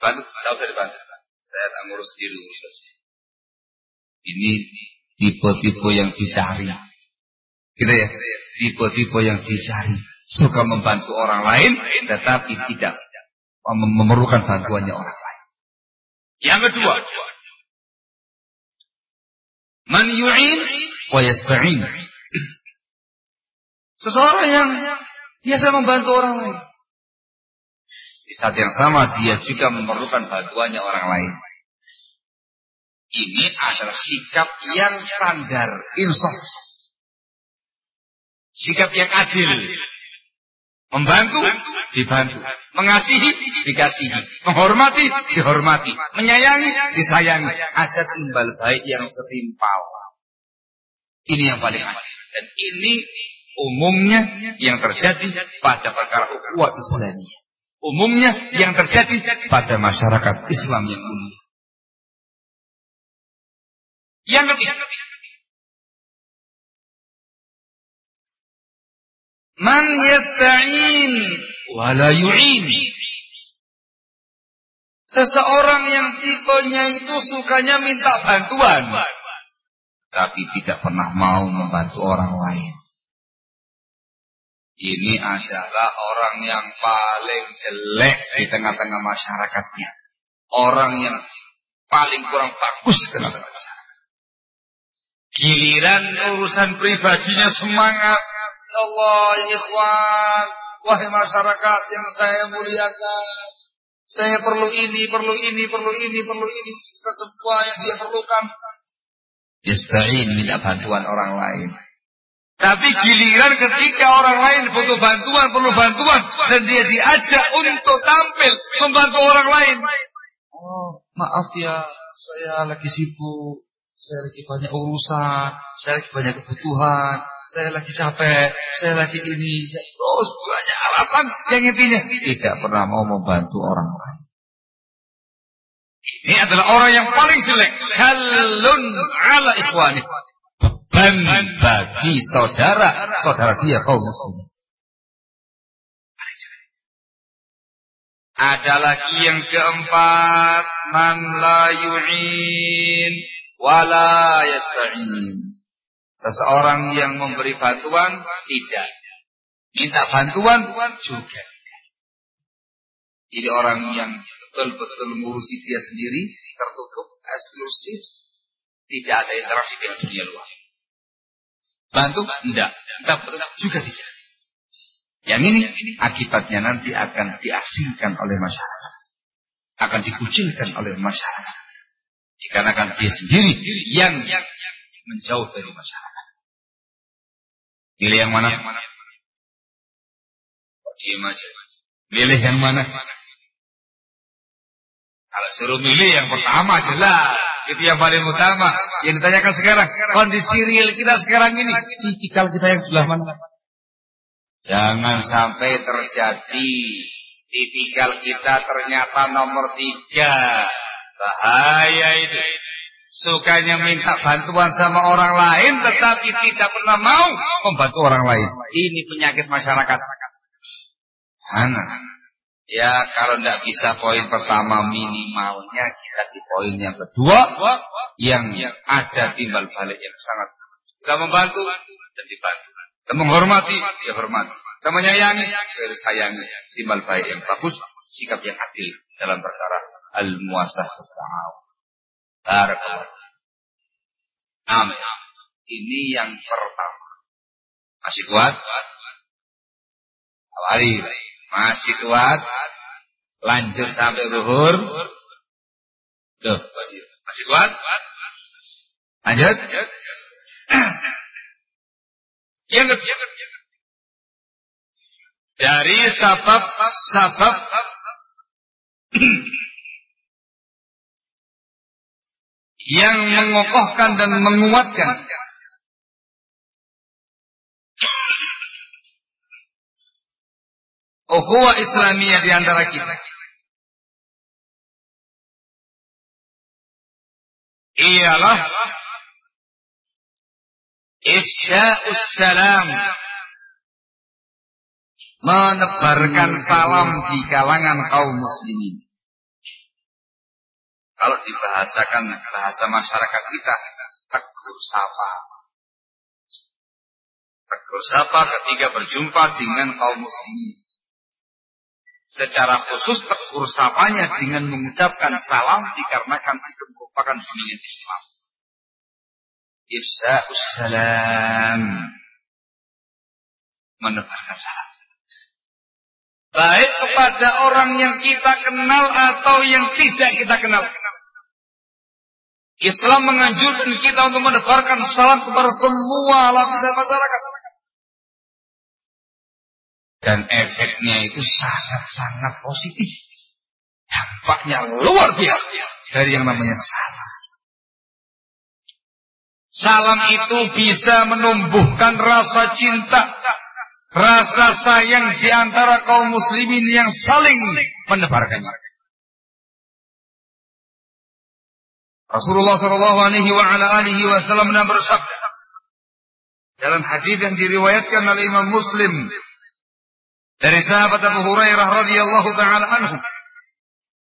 Bantu, tidak usah dibantu. Saya tak ngurus diri urus Ini tipe-tipe yang dicari. Gitu ya, tipe-tipe yang dicari. Suka membantu orang lain, tetapi tidak memerlukan bantuannya orang lain. Yang kedua, man yu'in wa. Seseorang yang biasa membantu orang lain. Di saat yang sama dia juga memerlukan bantuannya orang lain. Ini adalah sikap yang standar, insaf. Sikap yang adil. Membantu, dibantu. Mengasihi, dikasihi. Menghormati, dihormati. Menyayangi, disayangi. Ada timbal baik yang setimpal. Ini yang paling adil. Dan ini umumnya yang terjadi pada perkara ukhuwah Islamiyah. Umumnya yang terjadi pada masyarakat Islam yang mulia. Yang ketiga. Man yasta'in wala yu'in. Seseorang yang tipenya itu sukanya minta bantuan. Tapi tidak pernah mau membantu orang lain. Ini adalah orang yang paling jelek di tengah-tengah masyarakatnya. Orang yang paling kurang bagus di tengah-tengah. Giliran urusan pribadinya semangat. Ya Allah, ikhwan, wahai masyarakat yang saya muliakan. Saya perlu ini, perlu ini, perlu ini, perlu ini. Semua yang dia perlukan. Yasta'in minta bantuan orang lain. Tapi giliran ketika orang lain butuh bantuan, perlu bantuan. Dan dia diajak untuk tampil membantu orang lain. Oh, maaf ya, saya lagi sibuk saya lagi banyak urusan, saya lagi banyak kebutuhan, saya lagi capek, saya lagi ini, saya terus banyak alasan yang intinya tidak pernah mau membantu orang lain. Ini adalah orang yang paling jelek. Halun ala ikhwani. Beban bagi saudara, saudara dia kaum muslimin. Ada lagi yang keempat, man la yu'in wala yasta'in. Seseorang yang memberi bantuan tidak. Minta bantuan juga tidak. Jadi orang yang betul-betul mengurusi dia sendiri, tertutup, eksklusif, tidak ada interaksi dengan dunia luar. Bantu? Tidak. Minta juga tidak. Yang ini akibatnya nanti akan diasingkan oleh masyarakat. Akan dikucilkan oleh masyarakat. Dikarenakan dia sendiri yang menjauh dari masyarakat. Pilih yang mana? Kok. Pilih yang mana? Kalau suruh milih yang pertama jelas. Itu yang paling utama. Yang ditanyakan sekarang. Kondisi real kita sekarang ini. Tipikal kita yang sebelah mana? Jangan sampai terjadi. Tipikal kita ternyata nomor tiga. Bahaya itu. Sukanya minta bantuan sama orang lain. Tetapi tidak pernah mau membantu orang lain. Ini penyakit masyarakat. Anak. Ya kalau tidak bisa poin pertama minimalnya kita di poin yang kedua yang ada timbal balik yang sangat kita membantu dan dibantu. Kita menghormati, ya hormati. Kita menyayangi, ya sayangi. Timbal balik yang bagus, sikap yang adil dalam perkara al-muasah ta'awun. Amin. Ini yang pertama. Masih kuat? Awali. Masih kuat? Lanjut sampai zuhur. Tuh, masih, masih kuat? Lanjut? Yang kedua. Dari sabab-sabab yang mengokohkan dan menguatkan ukhuwah Islamiyah di antara kita. Ialah ifsya'us salam menebarkan salam di kalangan kaum muslimin. Kalau dibahasakan bahasa masyarakat kita, tegur sapa. Tegur sapa ketika berjumpa dengan kaum muslimin. Secara khusus tegur sapanya dengan mengucapkan salam dikarenakan itu merupakan bimbingan Islam. Ifsa'us salam. Menebarkan salam. Baik kepada orang yang kita kenal atau yang tidak kita kenal. Islam menganjurkan kita untuk menebarkan salam kepada semua lapisan masyarakat. Dan efeknya itu sangat-sangat positif. Dampaknya luar biasa dari yang namanya salam. Salam itu bisa menumbuhkan rasa cinta, rasa sayang di antara kaum muslimin yang saling menebarkannya. Rasulullah Shallallahu Alaihi wa ala alihi Wasallam bersabda dalam hadis yang diriwayatkan oleh Imam Muslim dari sahabat Abu Hurairah radhiyallahu taala anhu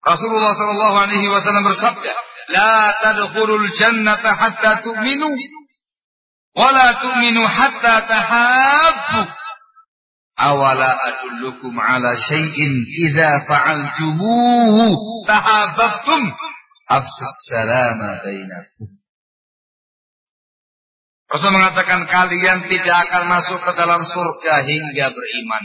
Rasulullah Shallallahu Alaihi Wasallam bersabda لا تدخلوا الجنة حتى تؤمنوا ولا تؤمنوا حتى تحابوا أولا أدلكم على شيء إذا فعلتموه تحاببتم afsus salama bainakum. Rasul mengatakan kalian tidak akan masuk ke dalam surga hingga beriman.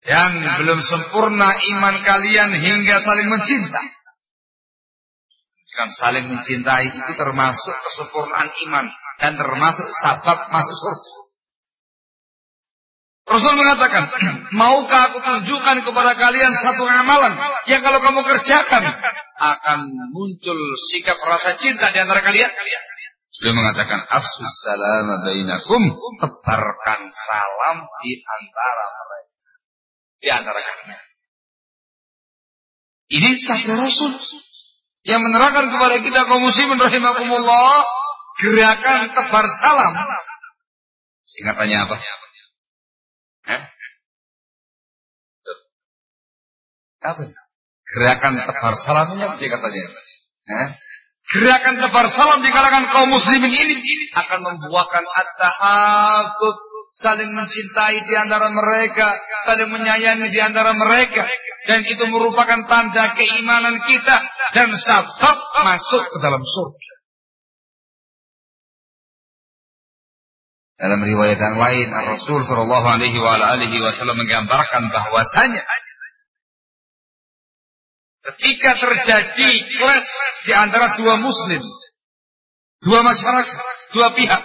Dan belum sempurna iman kalian hingga saling mencinta. Jika saling mencintai itu termasuk kesempurnaan iman dan termasuk sabab masuk surga. Rasul mengatakan, maukah aku tunjukkan kepada kalian satu amalan yang kalau kamu kerjakan akan muncul sikap rasa cinta di antara kalian? Beliau mengatakan, afsus salam bainakum, tebarkan salam di antara mereka. Di antara kalian. Ini sabda Rasul yang menerangkan kepada kita kaum muslimin rahimakumullah gerakan tebar salam. Singkatannya apa? Apa? Gerakan tebar salamnya apa sih katanya? Eh? Gerakan tebar salam di kalangan kaum muslimin ini akan membuahkan at-tahabbub, saling mencintai di antara mereka, saling menyayangi di antara mereka. Dan itu merupakan tanda keimanan kita dan sabab masuk ke dalam surga. Dalam riwayat yang lain, Rasul Shallallahu Alaihi Wasallam menggambarkan bahwasanya ketika terjadi kelas di antara dua Muslim, dua masyarakat, dua pihak,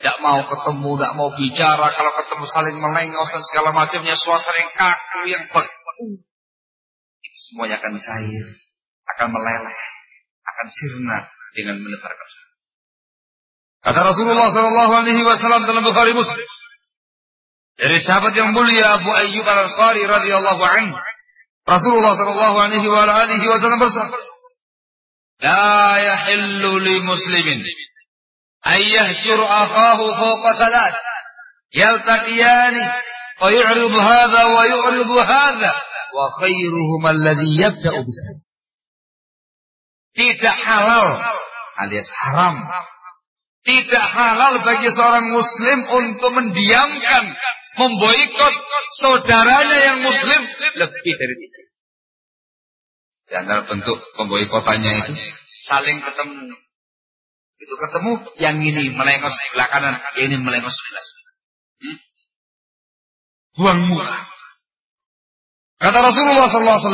Tidak mau ketemu, tidak mau bicara. Kalau ketemu saling melengos dan segala macamnya. Suasana yang kaku, yang beku. Itu semuanya akan cair. Akan meleleh. Akan sirna dengan menebarkan salam. Kata Rasulullah Sallallahu Alaihi Wasallam dalam Bukhari Muslim. Dari sahabat yang mulia Abu Ayyub Al Ansari radhiyallahu anhu. Rasulullah sallallahu alaihi wa alihi wasallam bersabda, "La yahillu li muslimin ayyahjur akahu fawqa thalath yaltaqiyani wa yu'rib hadha wa hadha wa alladhi yabda'u. Tidak halal alias haram. Tidak halal bagi seorang muslim untuk mendiamkan memboikot saudaranya yang muslim lebih dari tiga di antara bentuk pemboikotannya itu saling ketemu. Itu ketemu yang ini melengos sebelah kanan, yang ini melengos sebelah hmm? Buang muka. Kata Rasulullah SAW,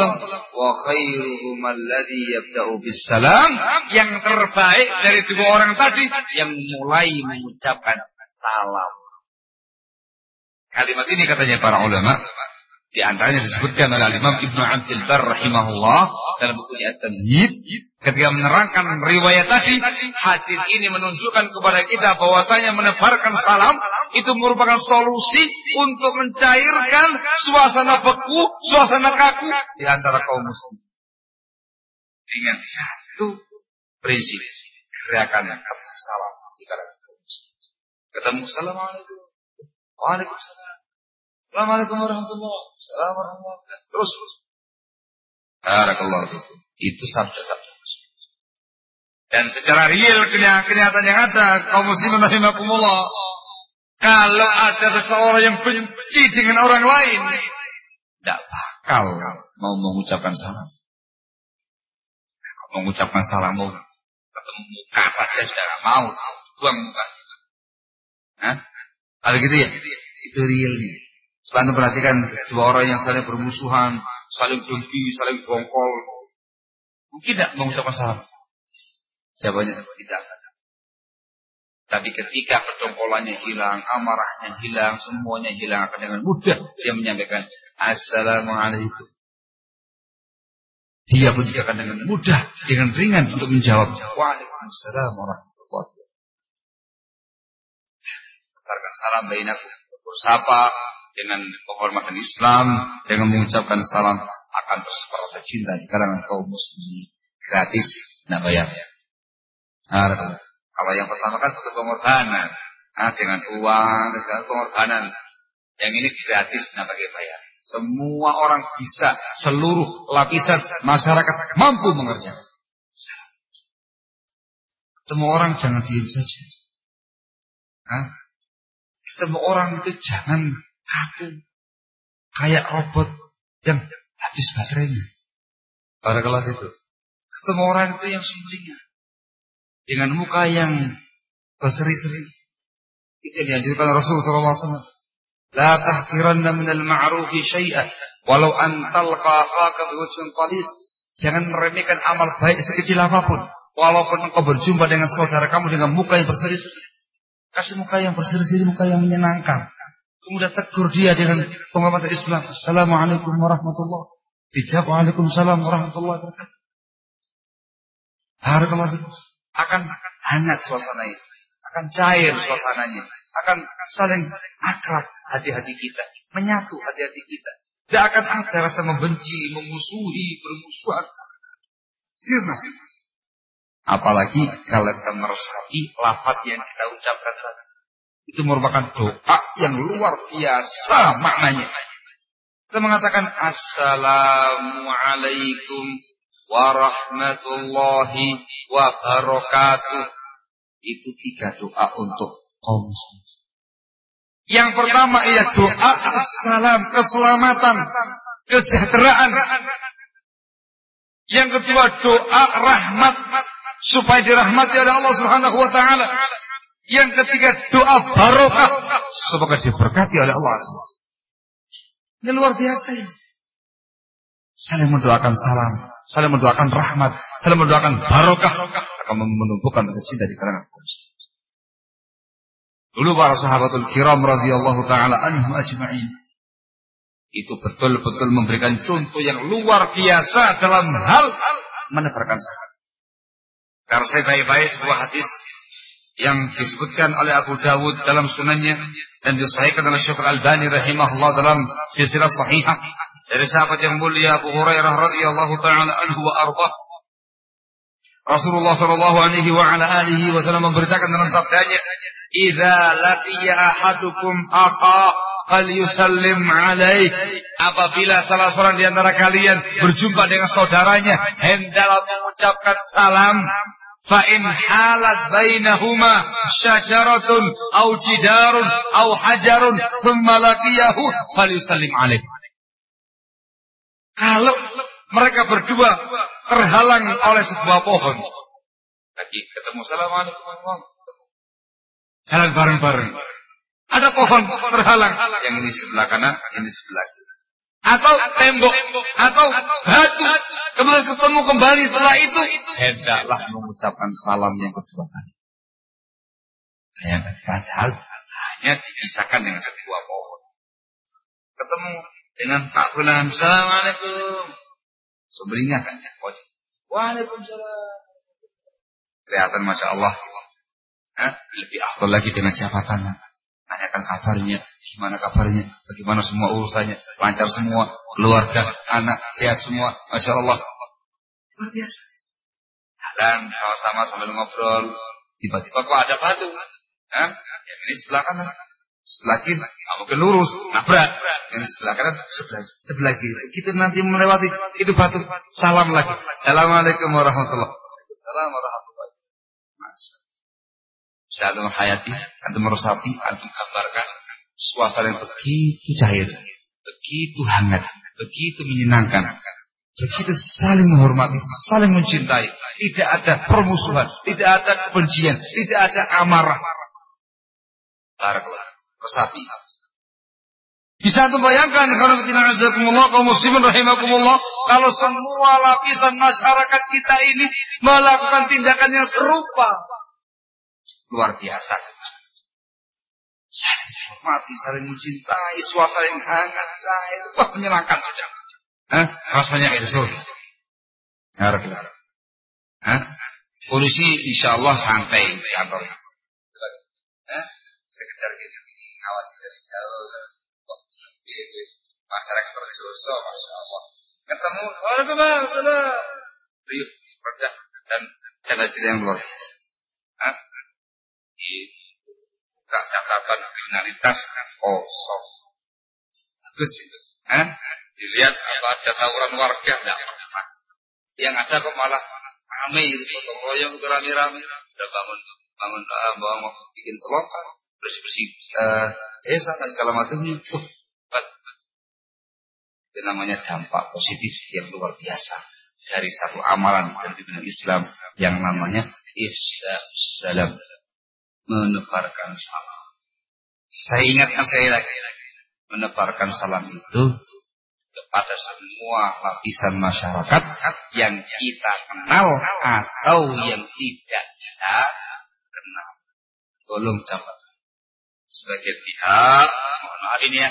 wa khairuhum alladhi yabda'u bisalam, yang terbaik dari dua orang tadi yang mulai mengucapkan salam. Kalimat ini katanya para ulama di antaranya disebutkan oleh Imam Ibnu Abdul Bar rahimahullah dalam bukunya At-Tamhid ketika menerangkan riwayat tadi, hadis ini menunjukkan kepada kita bahwasanya menebarkan salam itu merupakan solusi untuk mencairkan suasana beku, suasana kaku di antara kaum muslim. Dengan satu prinsip gerakan ketemu salam kalangan kaum muslim. Ketemu assalamualaikum. Waalaikumsalam. Assalamualaikum warahmatullahi wabarakatuh. warahmatullahi wabarakatuh. Terus terus. Barakallahu Itu sabda-sabda Dan secara real kenyataan yang ada kaum muslimin rahimakumullah kalau ada seseorang yang benci dengan orang lain tidak bakal mau mengucapkan salam. Mengucapkan salam mau ketemu muka saja sudah mau buang muka. Hah? Kalau gitu ya, itu real nih. Sekarang perhatikan dua orang yang saling bermusuhan, saling dengki, saling bongkol. Mungkin tidak mengucapkan salam. Jawabannya tidak. Tapi ketika pertongkolannya hilang, amarahnya hilang, semuanya hilang akan dengan mudah dia menyampaikan Assalamualaikum. Dia pun juga akan dengan mudah, dengan ringan untuk menjawab. Waalaikumsalam warahmatullahi Tebarkan salam bainakum. Bersapa, dengan penghormatan Islam, dengan mengucapkan salam akan tersebar rasa cinta di kalangan kaum muslimin gratis, tidak bayar. Nah, kalau yang pertama kan butuh pengorbanan, nah, dengan uang, dengan pengorbanan. Yang ini gratis, tidak pakai bayar. Semua orang bisa, seluruh lapisan masyarakat mampu mengerjakan. Ketemu orang jangan diam saja. Hah? Ketemu orang itu jangan kaku. Kayak robot yang habis baterainya. Pada kelas itu. Ketemu orang itu yang sumringah. Dengan muka yang berseri-seri. Itu yang dianjurkan Rasulullah SAW. La tahkiranna minal ma'rufi syai'ah. Walau antal akhaka biwajhin qalil. Jangan meremehkan amal baik sekecil apa pun. Walaupun engkau berjumpa dengan saudara kamu dengan muka yang berseri-seri. Kasih muka yang berseri-seri, muka yang menyenangkan. Kemudian tegur dia dengan penghormatan Islam. Assalamualaikum warahmatullahi. Dijawab Waalaikumsalam warahmatullahi wabarakatuh. Barakallahu akan hangat suasana itu. Akan cair suasananya. Akan saling akrab hati-hati kita. Menyatu hati-hati kita. Tidak akan ada rasa membenci, memusuhi, bermusuhan. Sirna, sirna. Apalagi kalau kita meresapi lafaz yang kita ucapkan tadi. Itu merupakan doa yang luar biasa maknanya. Kita mengatakan Assalamualaikum warahmatullahi wabarakatuh. Itu tiga doa untuk kaum Yang pertama ia doa assalam, keselamatan, kesejahteraan. Yang kedua doa rahmat supaya dirahmati oleh Allah Subhanahu wa taala. Yang ketiga doa barokah semoga diberkati oleh Allah Ini luar biasa ya. Saling mendoakan salam, saling mendoakan rahmat, saling mendoakan barokah akan menumbuhkan cinta di kalangan manusia. Dulu para sahabatul kiram radhiyallahu taala anhum ajma'in itu betul-betul memberikan contoh yang luar biasa dalam hal menebarkan sahabat. Karena saya baik-baik sebuah hadis yang disebutkan oleh Abu Dawud dalam sunannya dan disahihkan oleh Syekh Al-Albani rahimahullah dalam silsilah sahihah dari sahabat yang mulia Abu Hurairah radhiyallahu taala anhu wa arba. Rasulullah sallallahu alaihi wa ala alihi wasallam memberitakan dalam sabdanya, "Idza laqiya ahadukum akha falyusallim alaih." Apabila salah seorang di antara kalian berjumpa dengan saudaranya, hendaklah mengucapkan salam فإن حالت بينهما شجرة أو جدار أو حجر ثم لقيه فليسلم عليه kalau mereka berdua terhalang oleh sebuah pohon lagi ketemu assalamualaikum jalan bareng-bareng ada pohon terhalang yang ini sebelah kanan ini sebelah kiri atau tembok atau batu. Kemudian ketemu kembali setelah itu hendaklah mengucapkan salam yang kedua kali ya, padahal hanya dipisahkan dengan sebuah pohon. Ketemu dengan Pak Fulan. Assalamualaikum. Sumbernya kan ya Waalaikumsalam. Kelihatan Masya Allah. Hah? lebih afdal lagi dengan siapa tangan Tanyakan kabarnya, gimana kabarnya, bagaimana semua urusannya, lancar semua, keluarga, anak, sehat semua, Masya Allah. Luar biasa. Jalan sama-sama sambil ngobrol, tiba-tiba kok ada batu. Hah? Yang ini sebelah kanan, sebelah kiri, nggak mungkin lurus, nabrak. Yang sebelah kanan, sebelah, sebelah kiri. Kita nanti melewati itu batu, salam lagi. Assalamualaikum warahmatullahi wabarakatuh. Assalamualaikum warahmatullahi wabarakatuh. Shalom hayati, antum meresapi, antum gambarkan suasana yang begitu cair, begitu hangat, begitu menyenangkan, begitu saling menghormati, saling mencintai. Tidak ada permusuhan, tidak ada kebencian, tidak ada amarah. Barakallah. Resapi. Bisa antum bayangkan kalau kita azakumullah kaum muslimin rahimakumullah kalau semua lapisan masyarakat kita ini melakukan tindakan yang serupa luar biasa. Saling hormati, saling mencintai, suasana yang hangat, cair, wah menyenangkan sudah. Hah? Rasanya kayak surga. Harap Hah? Polisi insya Allah santai di kantornya. Hah? Sekedar gini ngawasi dari jauh. Wah, masyarakat terjoso, masya Allah. Ketemu, Waalaikumsalam. Riuh, rendah dan cara yang luar biasa buka catatan kriminalitas kosong. Bagus itu. Eh? Dilihat apa ada tawuran warga enggak Yang ada kok malah rame itu gotong royong itu rame-rame. Bangun bangun uh, bangun bikin selokan bersih-bersih uh, desa dan segala macamnya. Uh, itu namanya dampak positif yang luar biasa dari satu amalan dari Islam yang namanya Isya Salam menebarkan salam. Saya ingatkan saya lagi, menebarkan salam itu kepada semua lapisan masyarakat yang kita kenal atau yang tidak kita kenal. Tolong catat. Sebagai pihak, mohon maaf ini ya,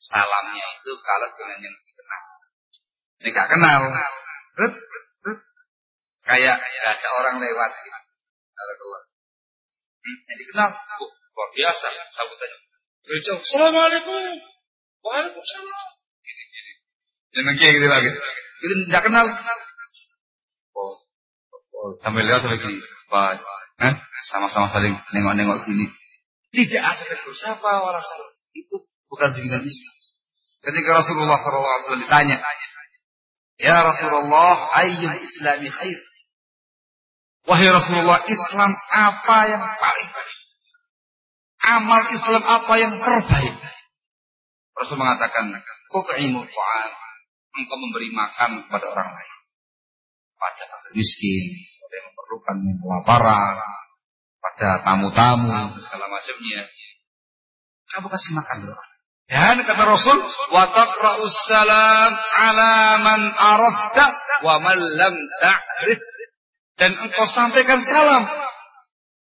salamnya itu kalau dengan yang dikenal. Ini gak kenal, rut, rut, rut. kayak ada orang lewat. Kalau keluar. Yang dikenal, oh, luar biasa sambutannya. Gereja, Assalamualaikum. Waalaikumsalam. Gini, gini. Jangan kayak gitu lagi. Itu tidak kenal. Oh, oh, sampai lewat sampai gini. Pak, eh? sama-sama saling nengok-nengok sini. Tidak ada tegur siapa orang salah. Itu bukan bimbingan Islam. Ketika Rasulullah SAW ditanya, Ya Rasulullah, ayyul islami khair? Wahai Rasulullah, Islam apa yang paling baik? Amal Islam apa yang terbaik? Rasul mengatakan, Tut'imu ta'am. Engkau memberi makan kepada orang lain. Pada fakir miskin, pada yang memerlukan yang kelaparan, pada tamu-tamu, segala macamnya. Kamu kasih makan orang. Dan kata Rasul, wa taqra'us salam ala man arafta wa man lam ta'rif dan engkau sampaikan salam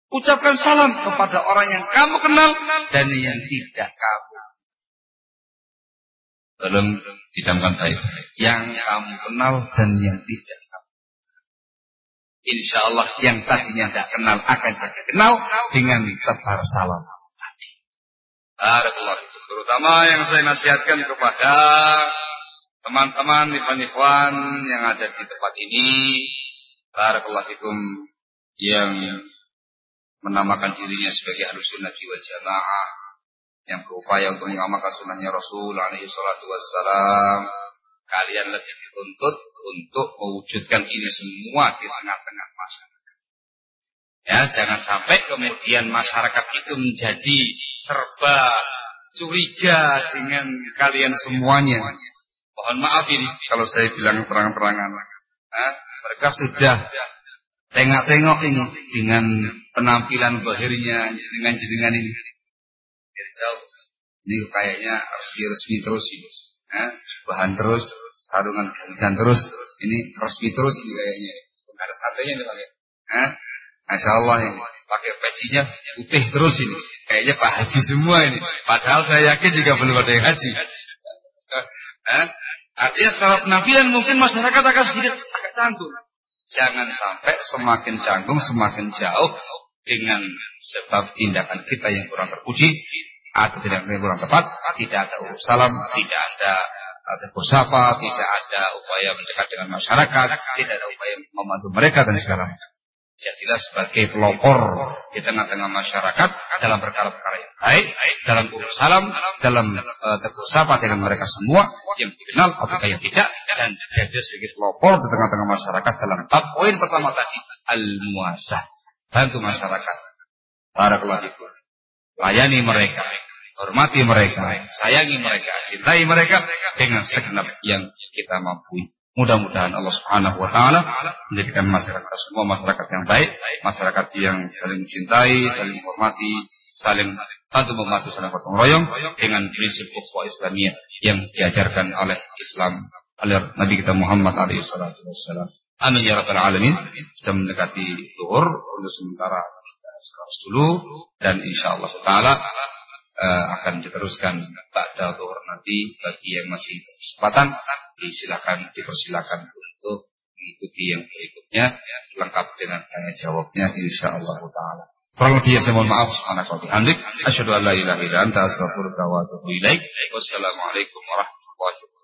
Ucapkan salam kepada orang yang kamu kenal dan yang tidak kamu. Belum didamkan baik. Yang kamu kenal dan yang tidak kamu. Insya Allah yang tadinya tidak kenal akan jadi kenal dengan tebar salam tadi. Terutama yang saya nasihatkan kepada teman-teman ikhwan-ikhwan yang ada di tempat ini. Barakallahu fikum yang menamakan dirinya sebagai ahlu sunnah wal jamaah yang berupaya untuk mengamalkan sunnahnya Rasul alaihi salatu wassalam. Kalian lebih dituntut untuk mewujudkan ini semua di tengah-tengah masyarakat. Ya jangan sampai kemudian masyarakat itu menjadi serba curiga dengan kalian semuanya. Mohon maaf ini kalau saya bilang terang-terangan mereka sudah tengok-tengok ini dengan penampilan bahirnya jenengan-jenengan ini. Dari jauh. Ini kayaknya resmi-resmi terus ini. Nah, bahan terus, sarungan garisan terus. Ini resmi terus ini kayaknya. Enggak ada satunya ini Pak. Nah, Masya Allah ini. Pakai pecinya putih terus ini. Kayaknya Pak Haji semua ini. Padahal saya yakin juga belum ada yang haji. Artinya secara penampilan mungkin masyarakat akan sedikit canggung. Jangan sampai semakin canggung, semakin jauh dengan sebab tindakan kita yang kurang terpuji atau tindakan yang kurang tepat, tidak ada salam, tidak ada tegur sapa, tidak ada upaya mendekat dengan masyarakat, tidak ada upaya membantu mereka dan segala macam. Jadilah sebagai pelopor di tengah-tengah masyarakat dalam perkara-perkara yang baik, dalam urus salam, dalam uh, tegur sapa dengan mereka semua yang dikenal apakah yang tidak dan jadi sebagai pelopor di tengah-tengah masyarakat dalam bab poin pertama tadi al-muasah bantu masyarakat. Barakallahu fikum. Layani mereka, hormati mereka, sayangi mereka, cintai mereka dengan segenap yang kita mampu. Mudah-mudahan Allah Subhanahu wa taala menjadikan masyarakat semua masyarakat yang baik, masyarakat yang saling mencintai, saling menghormati, saling bantu membantu saling gotong royong dengan prinsip ukhuwah Islamiyah yang diajarkan oleh Islam oleh Nabi kita Muhammad alaihi salatu wassalam. Amin ya rabbal alamin. Kita mendekati zuhur untuk sementara sekarang dulu dan insya Allah taala uh, akan diteruskan pada zuhur nanti bagi yang masih kesempatan disilakan dipersilakan untuk mengikuti yang berikutnya lengkap dengan tanya jawabnya insya Allah taala. Kurang lebih saya mohon maaf subhanaka wa bihamdik asyhadu an la ilaha illa anta astaghfiruka wa atubu ilaik. Wassalamualaikum warahmatullahi wabarakatuh.